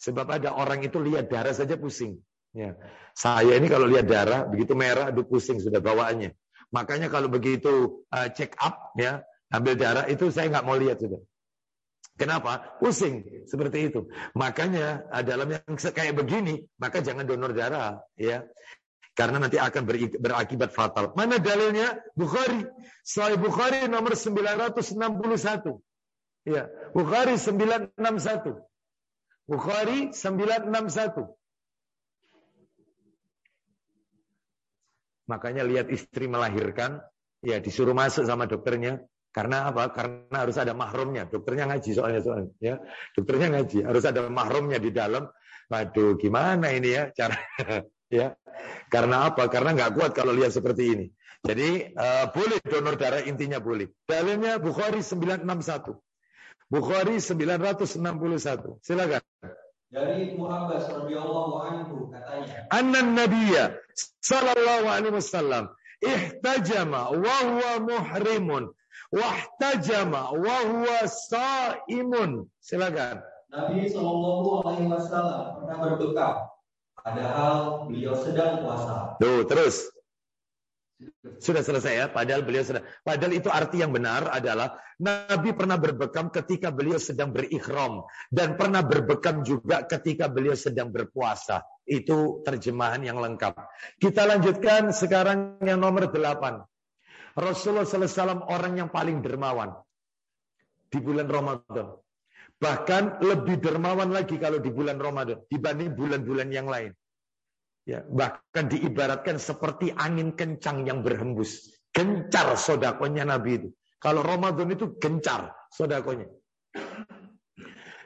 Sebab ada orang itu lihat darah saja pusing. Ya. Saya ini kalau lihat darah, begitu merah, aduh pusing sudah bawaannya. Makanya kalau begitu uh, check up ya, ambil darah itu saya nggak mau lihat sudah. Kenapa? Pusing seperti itu. Makanya uh, dalam yang kayak begini, maka jangan donor darah ya. Karena nanti akan berakibat fatal. Mana dalilnya? Bukhari. Sahih Bukhari nomor 961. Ya, Bukhari 961. Bukhari 961. Makanya lihat istri melahirkan, ya disuruh masuk sama dokternya. Karena apa? Karena harus ada mahrumnya. Dokternya ngaji soalnya soalnya. Ya, dokternya ngaji. Harus ada mahrumnya di dalam. Waduh, gimana ini ya cara? ya, karena apa? Karena nggak kuat kalau lihat seperti ini. Jadi uh, boleh donor darah intinya boleh. Dalilnya Bukhari 961. Bukhari 961. Silakan. Dari Muhammad radhiyallahu anhu katanya. Anna Nabiya sallallahu alaihi wasallam ihtajama wa huwa muhrimun wahtajama wa huwa saimun. Silakan. Nabi sallallahu alaihi wasallam pernah berbekam padahal beliau sedang puasa. Tuh, terus. Sudah selesai ya, padahal beliau sudah. Padahal itu arti yang benar adalah Nabi pernah berbekam ketika beliau sedang berikhram dan pernah berbekam juga ketika beliau sedang berpuasa. Itu terjemahan yang lengkap. Kita lanjutkan sekarang yang nomor delapan. Rasulullah SAW orang yang paling dermawan di bulan Ramadan. Bahkan lebih dermawan lagi kalau di bulan Ramadan dibanding bulan-bulan yang lain. Ya, bahkan diibaratkan seperti angin kencang yang berhembus. Gencar sodakonya Nabi itu. Kalau Ramadan itu gencar sodakonya.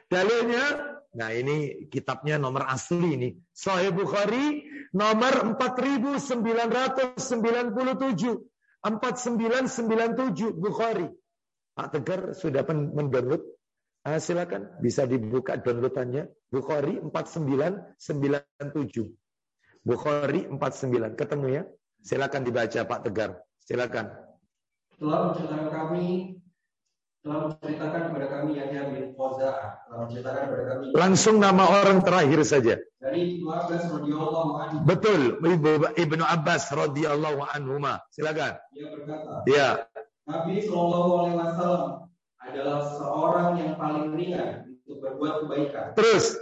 Dalilnya, nah ini kitabnya nomor asli ini. Sahih Bukhari nomor 4997. 4997 Bukhari. Pak Tegar sudah mendownload. Ah, silakan bisa dibuka downloadannya. Bukhari 4997. Bukhari 49. Ketemu ya? Silakan dibaca Pak Tegar. Silakan. Telah kami telah menceritakan kepada kami Yahya bin Qaza'ah telah menceritakan kepada kami Langsung nama orang terakhir saja. dari Ibnu Abbas radhiyallahu anhu Betul, Ibnu Abbas radhiyallahu anhuma. Silakan. dia berkata Ya, Nabi Shallallahu Alaihi Wasallam adalah seorang yang paling ringan untuk berbuat kebaikan terus.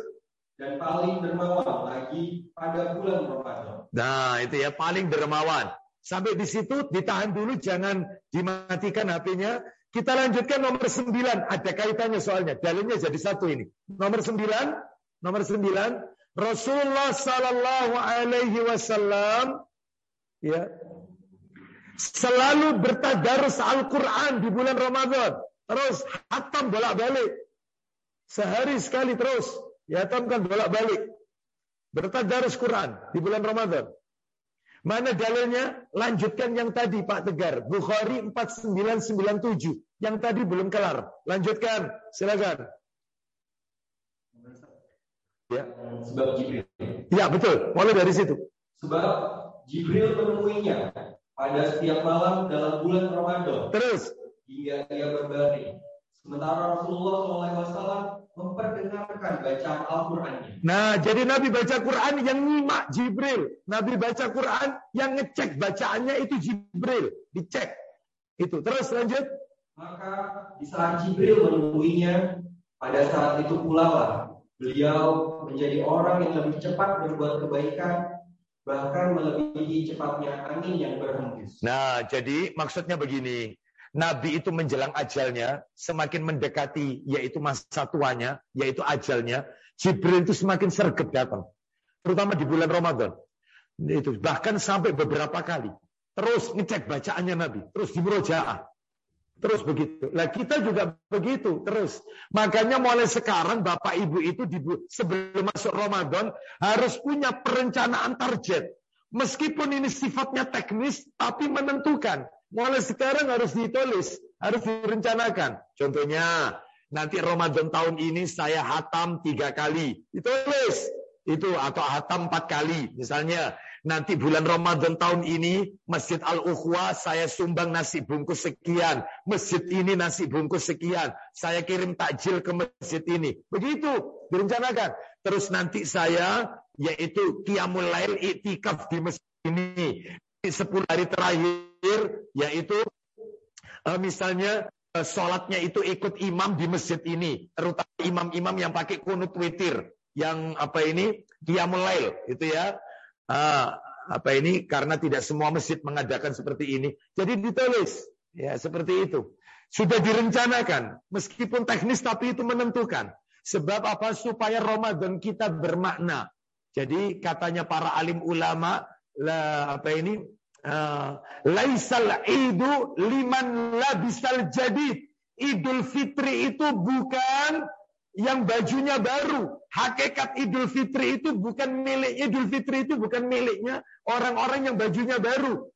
dan paling dermawan lagi pada bulan Ramadan. Nah, itu ya paling dermawan. Sampai di situ ditahan dulu jangan dimatikan HP-nya. Kita lanjutkan nomor 9. Ada kaitannya soalnya. Dalilnya jadi satu ini. Nomor 9, nomor 9, Rasulullah sallallahu alaihi wasallam ya selalu bertadarus Al-Qur'an di bulan Ramadan. Terus hatam bolak-balik. Sehari sekali terus. Ya hatamkan bolak-balik. Bertadarus Quran di bulan Ramadan. Mana dalilnya? Lanjutkan yang tadi Pak Tegar. Bukhari 4997. Yang tadi belum kelar. Lanjutkan. Silakan. Ya. Sebab Jibril. Ya, betul. Mulai dari situ. Sebab Jibril menemuinya pada setiap malam dalam bulan Ramadan Terus. hingga ia berbaring. Sementara Rasulullah SAW memperdengarkan bacaan Al-Qur'annya. Nah, jadi Nabi baca Quran yang nyimak Jibril. Nabi baca Quran yang ngecek bacaannya itu Jibril. Dicek. Itu. Terus lanjut. Maka di saat Jibril menemuinya, pada saat itu pula lah beliau menjadi orang yang lebih cepat berbuat kebaikan, bahkan melebihi cepatnya angin yang berhembus. Nah, jadi maksudnya begini. Nabi itu menjelang ajalnya, semakin mendekati yaitu masa tuanya, yaitu ajalnya, Jibril itu semakin sergap datang. Terutama di bulan Ramadan. Itu bahkan sampai beberapa kali. Terus ngecek bacaannya Nabi, terus di murojaah. Terus begitu. Lah kita juga begitu terus. Makanya mulai sekarang Bapak Ibu itu di, sebelum masuk Ramadan harus punya perencanaan target. Meskipun ini sifatnya teknis tapi menentukan. Mulai sekarang harus ditulis, harus direncanakan. Contohnya, nanti Ramadan tahun ini saya hatam tiga kali. Ditulis. Itu atau hatam empat kali. Misalnya, nanti bulan Ramadan tahun ini, Masjid Al-Ukhwa saya sumbang nasi bungkus sekian. Masjid ini nasi bungkus sekian. Saya kirim takjil ke masjid ini. Begitu, direncanakan. Terus nanti saya, yaitu Qiyamul Lail iktikaf di masjid ini. 10 hari terakhir yaitu uh, misalnya uh, sholatnya itu ikut imam di masjid ini. Terutama imam-imam yang pakai kunut witir yang apa ini qiyamul lail itu ya. Uh, apa ini karena tidak semua masjid mengadakan seperti ini. Jadi ditulis ya seperti itu. Sudah direncanakan meskipun teknis tapi itu menentukan. Sebab apa? Supaya Ramadan kita bermakna. Jadi katanya para alim ulama la apa ini? Uh, laisal idu liman labisal jadid. Idul fitri itu bukan yang bajunya baru. Hakikat idul fitri itu bukan milik idul fitri itu bukan miliknya orang-orang yang bajunya baru.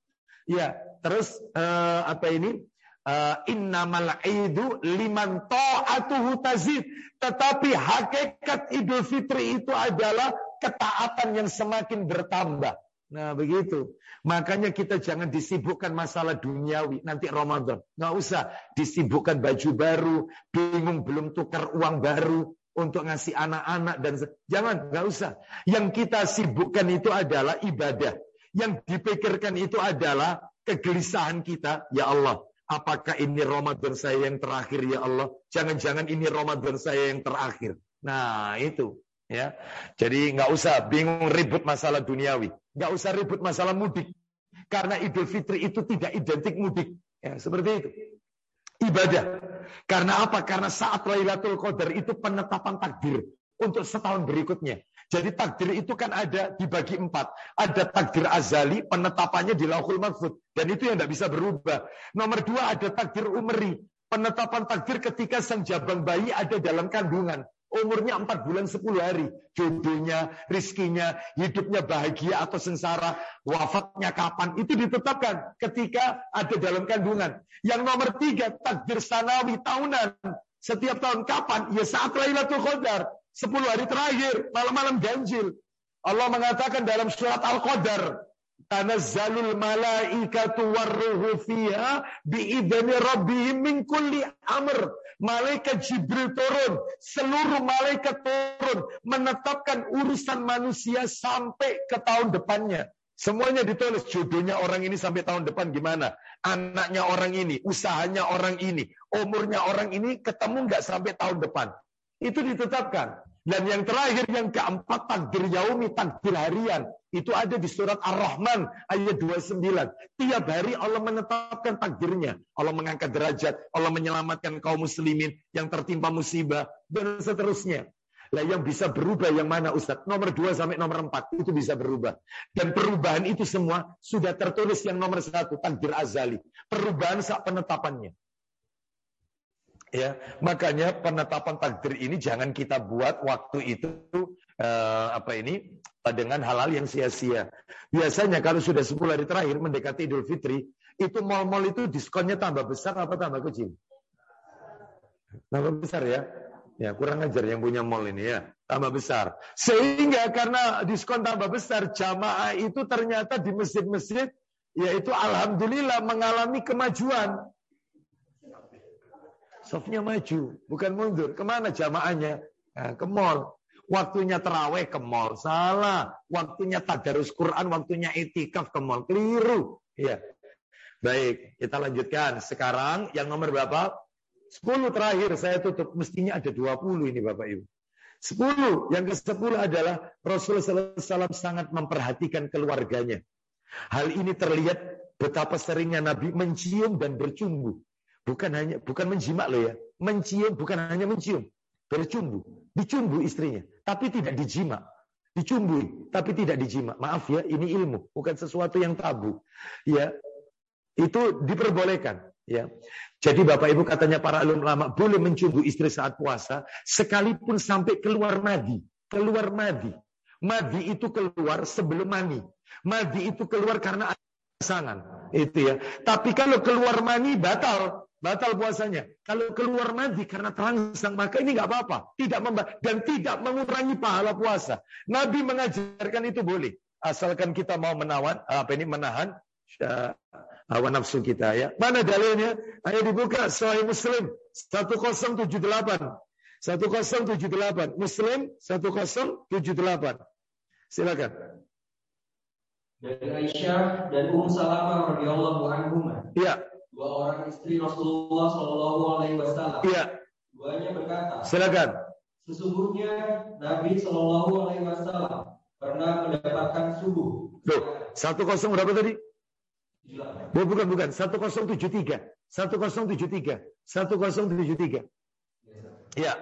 Ya terus uh, apa ini? Uh, innamal idu liman ta'atuhu tazid. Tetapi hakikat idul fitri itu adalah ketaatan yang semakin bertambah Nah begitu. Makanya kita jangan disibukkan masalah duniawi. Nanti Ramadan. Nggak usah disibukkan baju baru. Bingung belum tukar uang baru. Untuk ngasih anak-anak. dan Jangan, nggak usah. Yang kita sibukkan itu adalah ibadah. Yang dipikirkan itu adalah kegelisahan kita. Ya Allah, apakah ini Ramadan saya yang terakhir ya Allah? Jangan-jangan ini Ramadan saya yang terakhir. Nah itu ya. Jadi nggak usah bingung ribut masalah duniawi. Nggak usah ribut masalah mudik. Karena Idul Fitri itu tidak identik mudik. Ya, seperti itu. Ibadah. Karena apa? Karena saat Lailatul Qadar itu penetapan takdir untuk setahun berikutnya. Jadi takdir itu kan ada dibagi empat. Ada takdir azali, penetapannya di lauhul mahfud. Dan itu yang tidak bisa berubah. Nomor dua ada takdir umri. Penetapan takdir ketika sang jabang bayi ada dalam kandungan. Umurnya 4 bulan 10 hari. Jodohnya, rizkinya, hidupnya bahagia atau sengsara, wafatnya kapan. Itu ditetapkan ketika ada dalam kandungan. Yang nomor tiga, takdir sanawi tahunan. Setiap tahun kapan? Ya saat Lailatul Qadar. 10 hari terakhir, malam-malam ganjil. Allah mengatakan dalam surat Al-Qadar. tanazzalul malaikatu warruhu fiha biidzni rabbihim min kulli amr. Malaikat Jibril turun, seluruh malaikat turun menetapkan urusan manusia sampai ke tahun depannya. Semuanya ditulis jodohnya orang ini sampai tahun depan gimana. Anaknya orang ini, usahanya orang ini, umurnya orang ini ketemu nggak sampai tahun depan. Itu ditetapkan. Dan yang terakhir, yang keempat, takdir yaumi, takdir harian. Itu ada di surat Ar-Rahman ayat 29. Tiap hari Allah menetapkan takdirnya. Allah mengangkat derajat, Allah menyelamatkan kaum muslimin yang tertimpa musibah, dan seterusnya. Lah yang bisa berubah yang mana Ustaz? Nomor 2 sampai nomor 4 itu bisa berubah. Dan perubahan itu semua sudah tertulis yang nomor satu takdir azali. Perubahan saat penetapannya. Ya, makanya penetapan takdir ini jangan kita buat waktu itu uh, apa ini dengan hal-hal yang sia-sia. Biasanya kalau sudah 10 hari terakhir mendekati Idul Fitri, itu mal-mal itu diskonnya tambah besar apa tambah kecil? Tambah besar ya. Ya, kurang ajar yang punya mall ini ya, tambah besar. Sehingga karena diskon tambah besar, jamaah itu ternyata di masjid-masjid yaitu alhamdulillah mengalami kemajuan. Sofnya maju, bukan mundur. Ke mana jamaahnya? Nah, ke mall. Waktunya terawih ke mall. Salah. Waktunya tadarus Quran, waktunya itikaf ke mall. Keliru. Ya. Baik, kita lanjutkan. Sekarang yang nomor berapa? 10 terakhir saya tutup. Mestinya ada 20 ini Bapak Ibu. 10. Yang ke-10 adalah Rasulullah SAW sangat memperhatikan keluarganya. Hal ini terlihat betapa seringnya Nabi mencium dan bercumbu. Bukan hanya bukan menjimak loh ya. Mencium bukan hanya mencium, bercumbu. Dicumbu istrinya, tapi tidak dijimak. Dicumbui, tapi tidak dijimak. Maaf ya, ini ilmu, bukan sesuatu yang tabu. Ya, itu diperbolehkan. Ya, jadi Bapak Ibu katanya para ulama boleh mencumbu istri saat puasa sekalipun sampai keluar madi. Keluar madi. Madi itu keluar sebelum mani. Madi itu keluar karena pasangan. Itu ya. Tapi kalau keluar mani batal. Batal puasanya. Kalau keluar madi karena terangsang maka ini nggak apa-apa. Tidak dan tidak mengurangi pahala puasa. Nabi mengajarkan itu boleh. Asalkan kita mau menawan apa ini menahan hawa nafsu kita ya. Mana dalilnya? Ayo dibuka Sahih Muslim 1078. 1078 Muslim 1078. Silakan. Dari Aisyah dan Ummu Salamah radhiyallahu anhuma. Iya. Dua orang istri Rasulullah Shallallahu alaihi wasallam. Iya. Duanya berkata. Silakan. Sesungguhnya Nabi Shallallahu alaihi wasallam pernah mendapatkan subuh. Loh, satu kosong berapa tadi? Oh, bukan, bukan. 1073. 1073. 1073. Iya.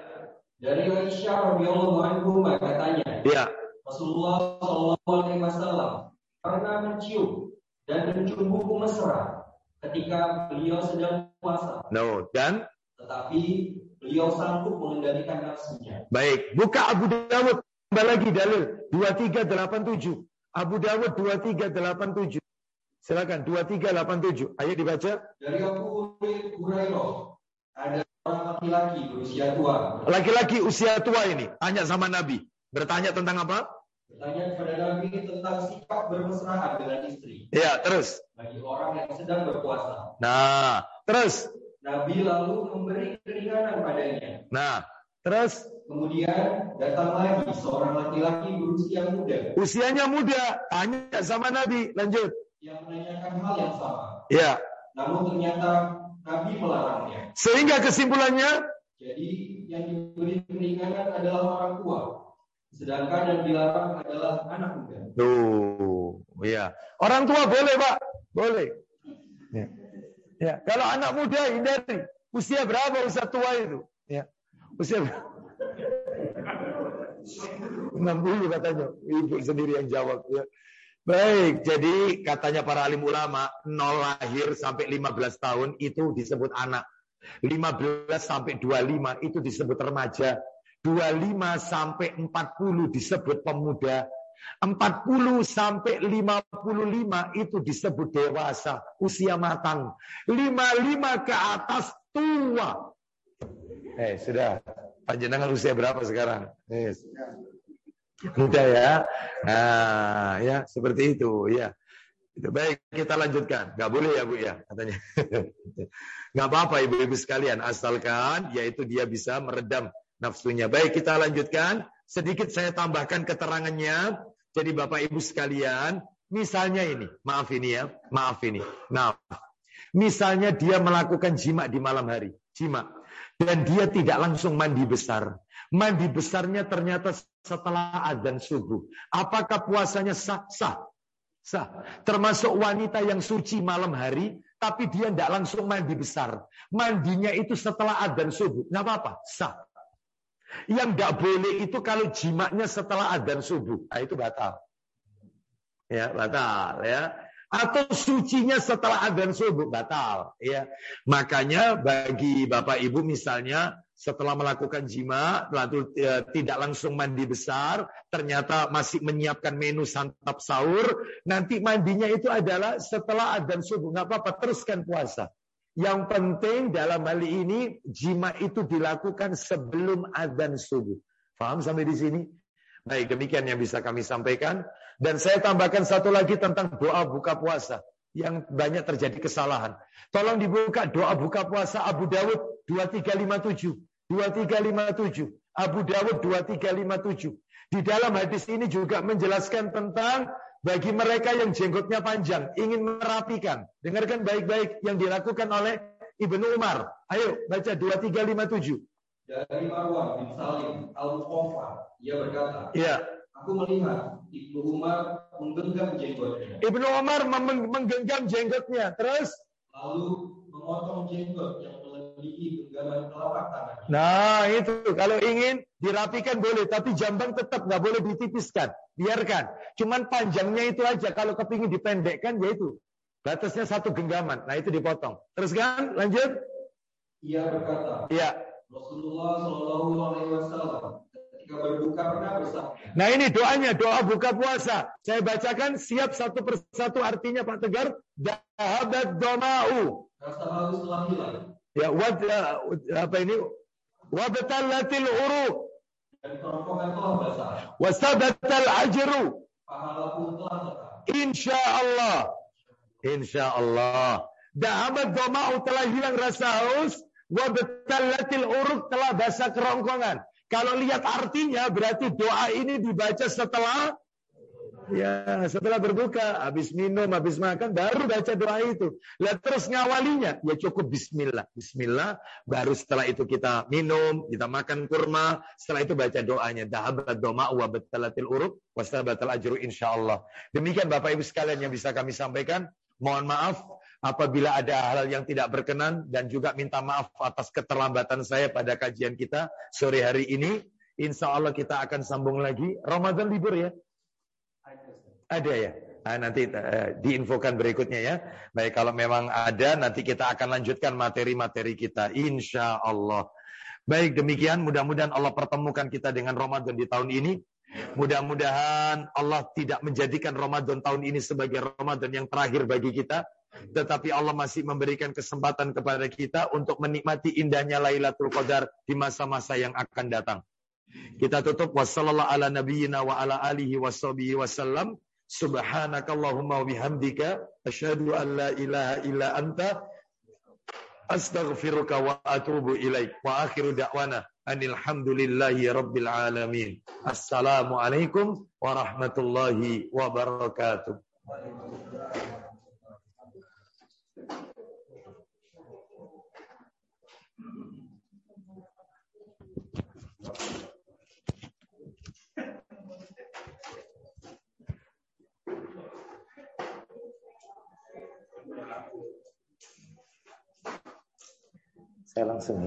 Dari Aisyah radhiyallahu anhu katanya. Iya. Rasulullah sallallahu alaihi wasallam pernah mencium dan mencium buku mesra ketika beliau sedang puasa. No, dan tetapi beliau sanggup mengendalikan nafsunya. Baik, buka Abu Dawud Tambah lagi dalil 2387. Abu Dawud 2387. Silakan 2387. Ayo dibaca. Dari Abu Hurairah ada orang laki-laki berusia tua. Laki-laki usia tua ini tanya sama Nabi. Bertanya tentang apa? Bertanya kepada Nabi tentang sikap bermesraan dengan istri. Ya, terus. Bagi orang yang sedang berpuasa. Nah, terus. Nabi lalu memberi keringanan padanya. Nah, terus. Kemudian datang lagi seorang laki-laki berusia muda. Usianya muda, tanya sama Nabi. Lanjut yang menanyakan hal yang sama. Ya. Namun ternyata Nabi melarangnya. Sehingga kesimpulannya? Jadi yang diberi keringanan adalah orang tua. Sedangkan yang dilarang adalah anak muda. Tuh, ya. Orang tua boleh, Pak. Boleh. Ya. ya. Kalau anak muda hindari. Usia berapa usia tua itu? Ya. Usia berapa? 60 katanya. Ibu sendiri yang jawab. Ya. Baik, jadi katanya para alim ulama, nol lahir sampai 15 tahun itu disebut anak. 15 sampai 25 itu disebut remaja. 25 sampai 40 disebut pemuda. 40 sampai 55 itu disebut dewasa, usia matang. 55 ke atas tua. Eh, sudah. Panjenengan usia berapa sekarang? Yes muda ya. Nah, ya seperti itu ya. Itu baik, kita lanjutkan. Gak boleh ya Bu ya, katanya. Gak apa-apa ibu-ibu sekalian, asalkan yaitu dia bisa meredam nafsunya. Baik, kita lanjutkan. Sedikit saya tambahkan keterangannya. Jadi Bapak Ibu sekalian, misalnya ini, maaf ini ya, maaf ini. Nah, misalnya dia melakukan jima di malam hari, jima. Dan dia tidak langsung mandi besar. Mandi besarnya ternyata setelah adzan subuh. Apakah puasanya sah? Sah. Sah. Termasuk wanita yang suci malam hari, tapi dia tidak langsung mandi besar. Mandinya itu setelah adzan subuh. Nggak apa-apa, sah. Yang nggak boleh itu kalau jimaknya setelah adzan subuh. Nah, itu batal. Ya, batal ya. Atau sucinya setelah adzan subuh batal ya. Makanya bagi Bapak Ibu misalnya setelah melakukan jima, lalu e, tidak langsung mandi besar, ternyata masih menyiapkan menu santap sahur, nanti mandinya itu adalah setelah adzan subuh, nggak apa-apa, teruskan puasa. Yang penting dalam hal ini jima itu dilakukan sebelum adzan subuh. Faham sampai di sini? Baik, demikian yang bisa kami sampaikan. Dan saya tambahkan satu lagi tentang doa buka puasa yang banyak terjadi kesalahan. Tolong dibuka doa buka puasa Abu Dawud 2357. 2357. Abu Dawud 2357. Di dalam hadis ini juga menjelaskan tentang bagi mereka yang jenggotnya panjang, ingin merapikan. Dengarkan baik-baik yang dilakukan oleh Ibnu Umar. Ayo baca 2357. Dari Marwan bin Salim Al-Qofa, ia berkata, Ya. Aku melihat Ibnu Umar menggenggam jenggotnya. Ibnu Umar menggenggam jenggotnya. Terus Lalu memotong jenggot yang melebihi genggaman telapak tangannya. Nah itu kalau ingin dirapikan boleh, tapi jambang tetap nggak boleh ditipiskan, biarkan. Cuman panjangnya itu aja. Kalau kepingin dipendekkan ya itu batasnya satu genggaman. Nah itu dipotong. Terus kan lanjut? Ia berkata, Iya. Rasulullah Shallallahu Alaihi Wasallam ketika berbuka pernah bersabda, Nah ini doanya, doa buka puasa. Saya bacakan siap satu persatu artinya Pak Tegar. Dahabat doma'u. rasa haus telah hilang Ya, wad, apa ini? Wabtalatil uruq. Dan kerongkongan telah basah, Wasabatal ajru. pahala pun telah tetap. Insya Allah. Insya Allah. Dahabat doma'u telah hilang rasa haus. Wabtalatil uruk telah basah kerongkongan. Kalau lihat artinya berarti doa ini dibaca setelah ya setelah berbuka, habis minum, habis makan baru baca doa itu. Lah terus ngawalinya ya cukup bismillah. Bismillah baru setelah itu kita minum, kita makan kurma, setelah itu baca doanya dahabat doma wa batalatil uruk wasabatal ajru insyaallah. Demikian Bapak Ibu sekalian yang bisa kami sampaikan. Mohon maaf apabila ada hal yang tidak berkenan dan juga minta maaf atas keterlambatan saya pada kajian kita sore hari ini. Insya Allah kita akan sambung lagi. Ramadan libur ya? Ada ya? Nah, nanti uh, diinfokan berikutnya ya. Baik, kalau memang ada, nanti kita akan lanjutkan materi-materi kita. Insya Allah. Baik, demikian. Mudah-mudahan Allah pertemukan kita dengan Ramadan di tahun ini. Mudah-mudahan Allah tidak menjadikan Ramadan tahun ini sebagai Ramadan yang terakhir bagi kita. Tetapi Allah masih memberikan kesempatan kepada kita untuk menikmati indahnya Lailatul Qadar di masa-masa yang akan datang. Kita tutup wassallallahu ala nabiyyina wa ala. Subhanakallahumma bihamdika asyhadu an la ilaha illa anta astaghfiruka wa atubu ilaik. Wa akhiru da'wana anil hamdulillahi rabbil alamin. Assalamualaikum warahmatullahi wabarakatuh. Saya langsung ya.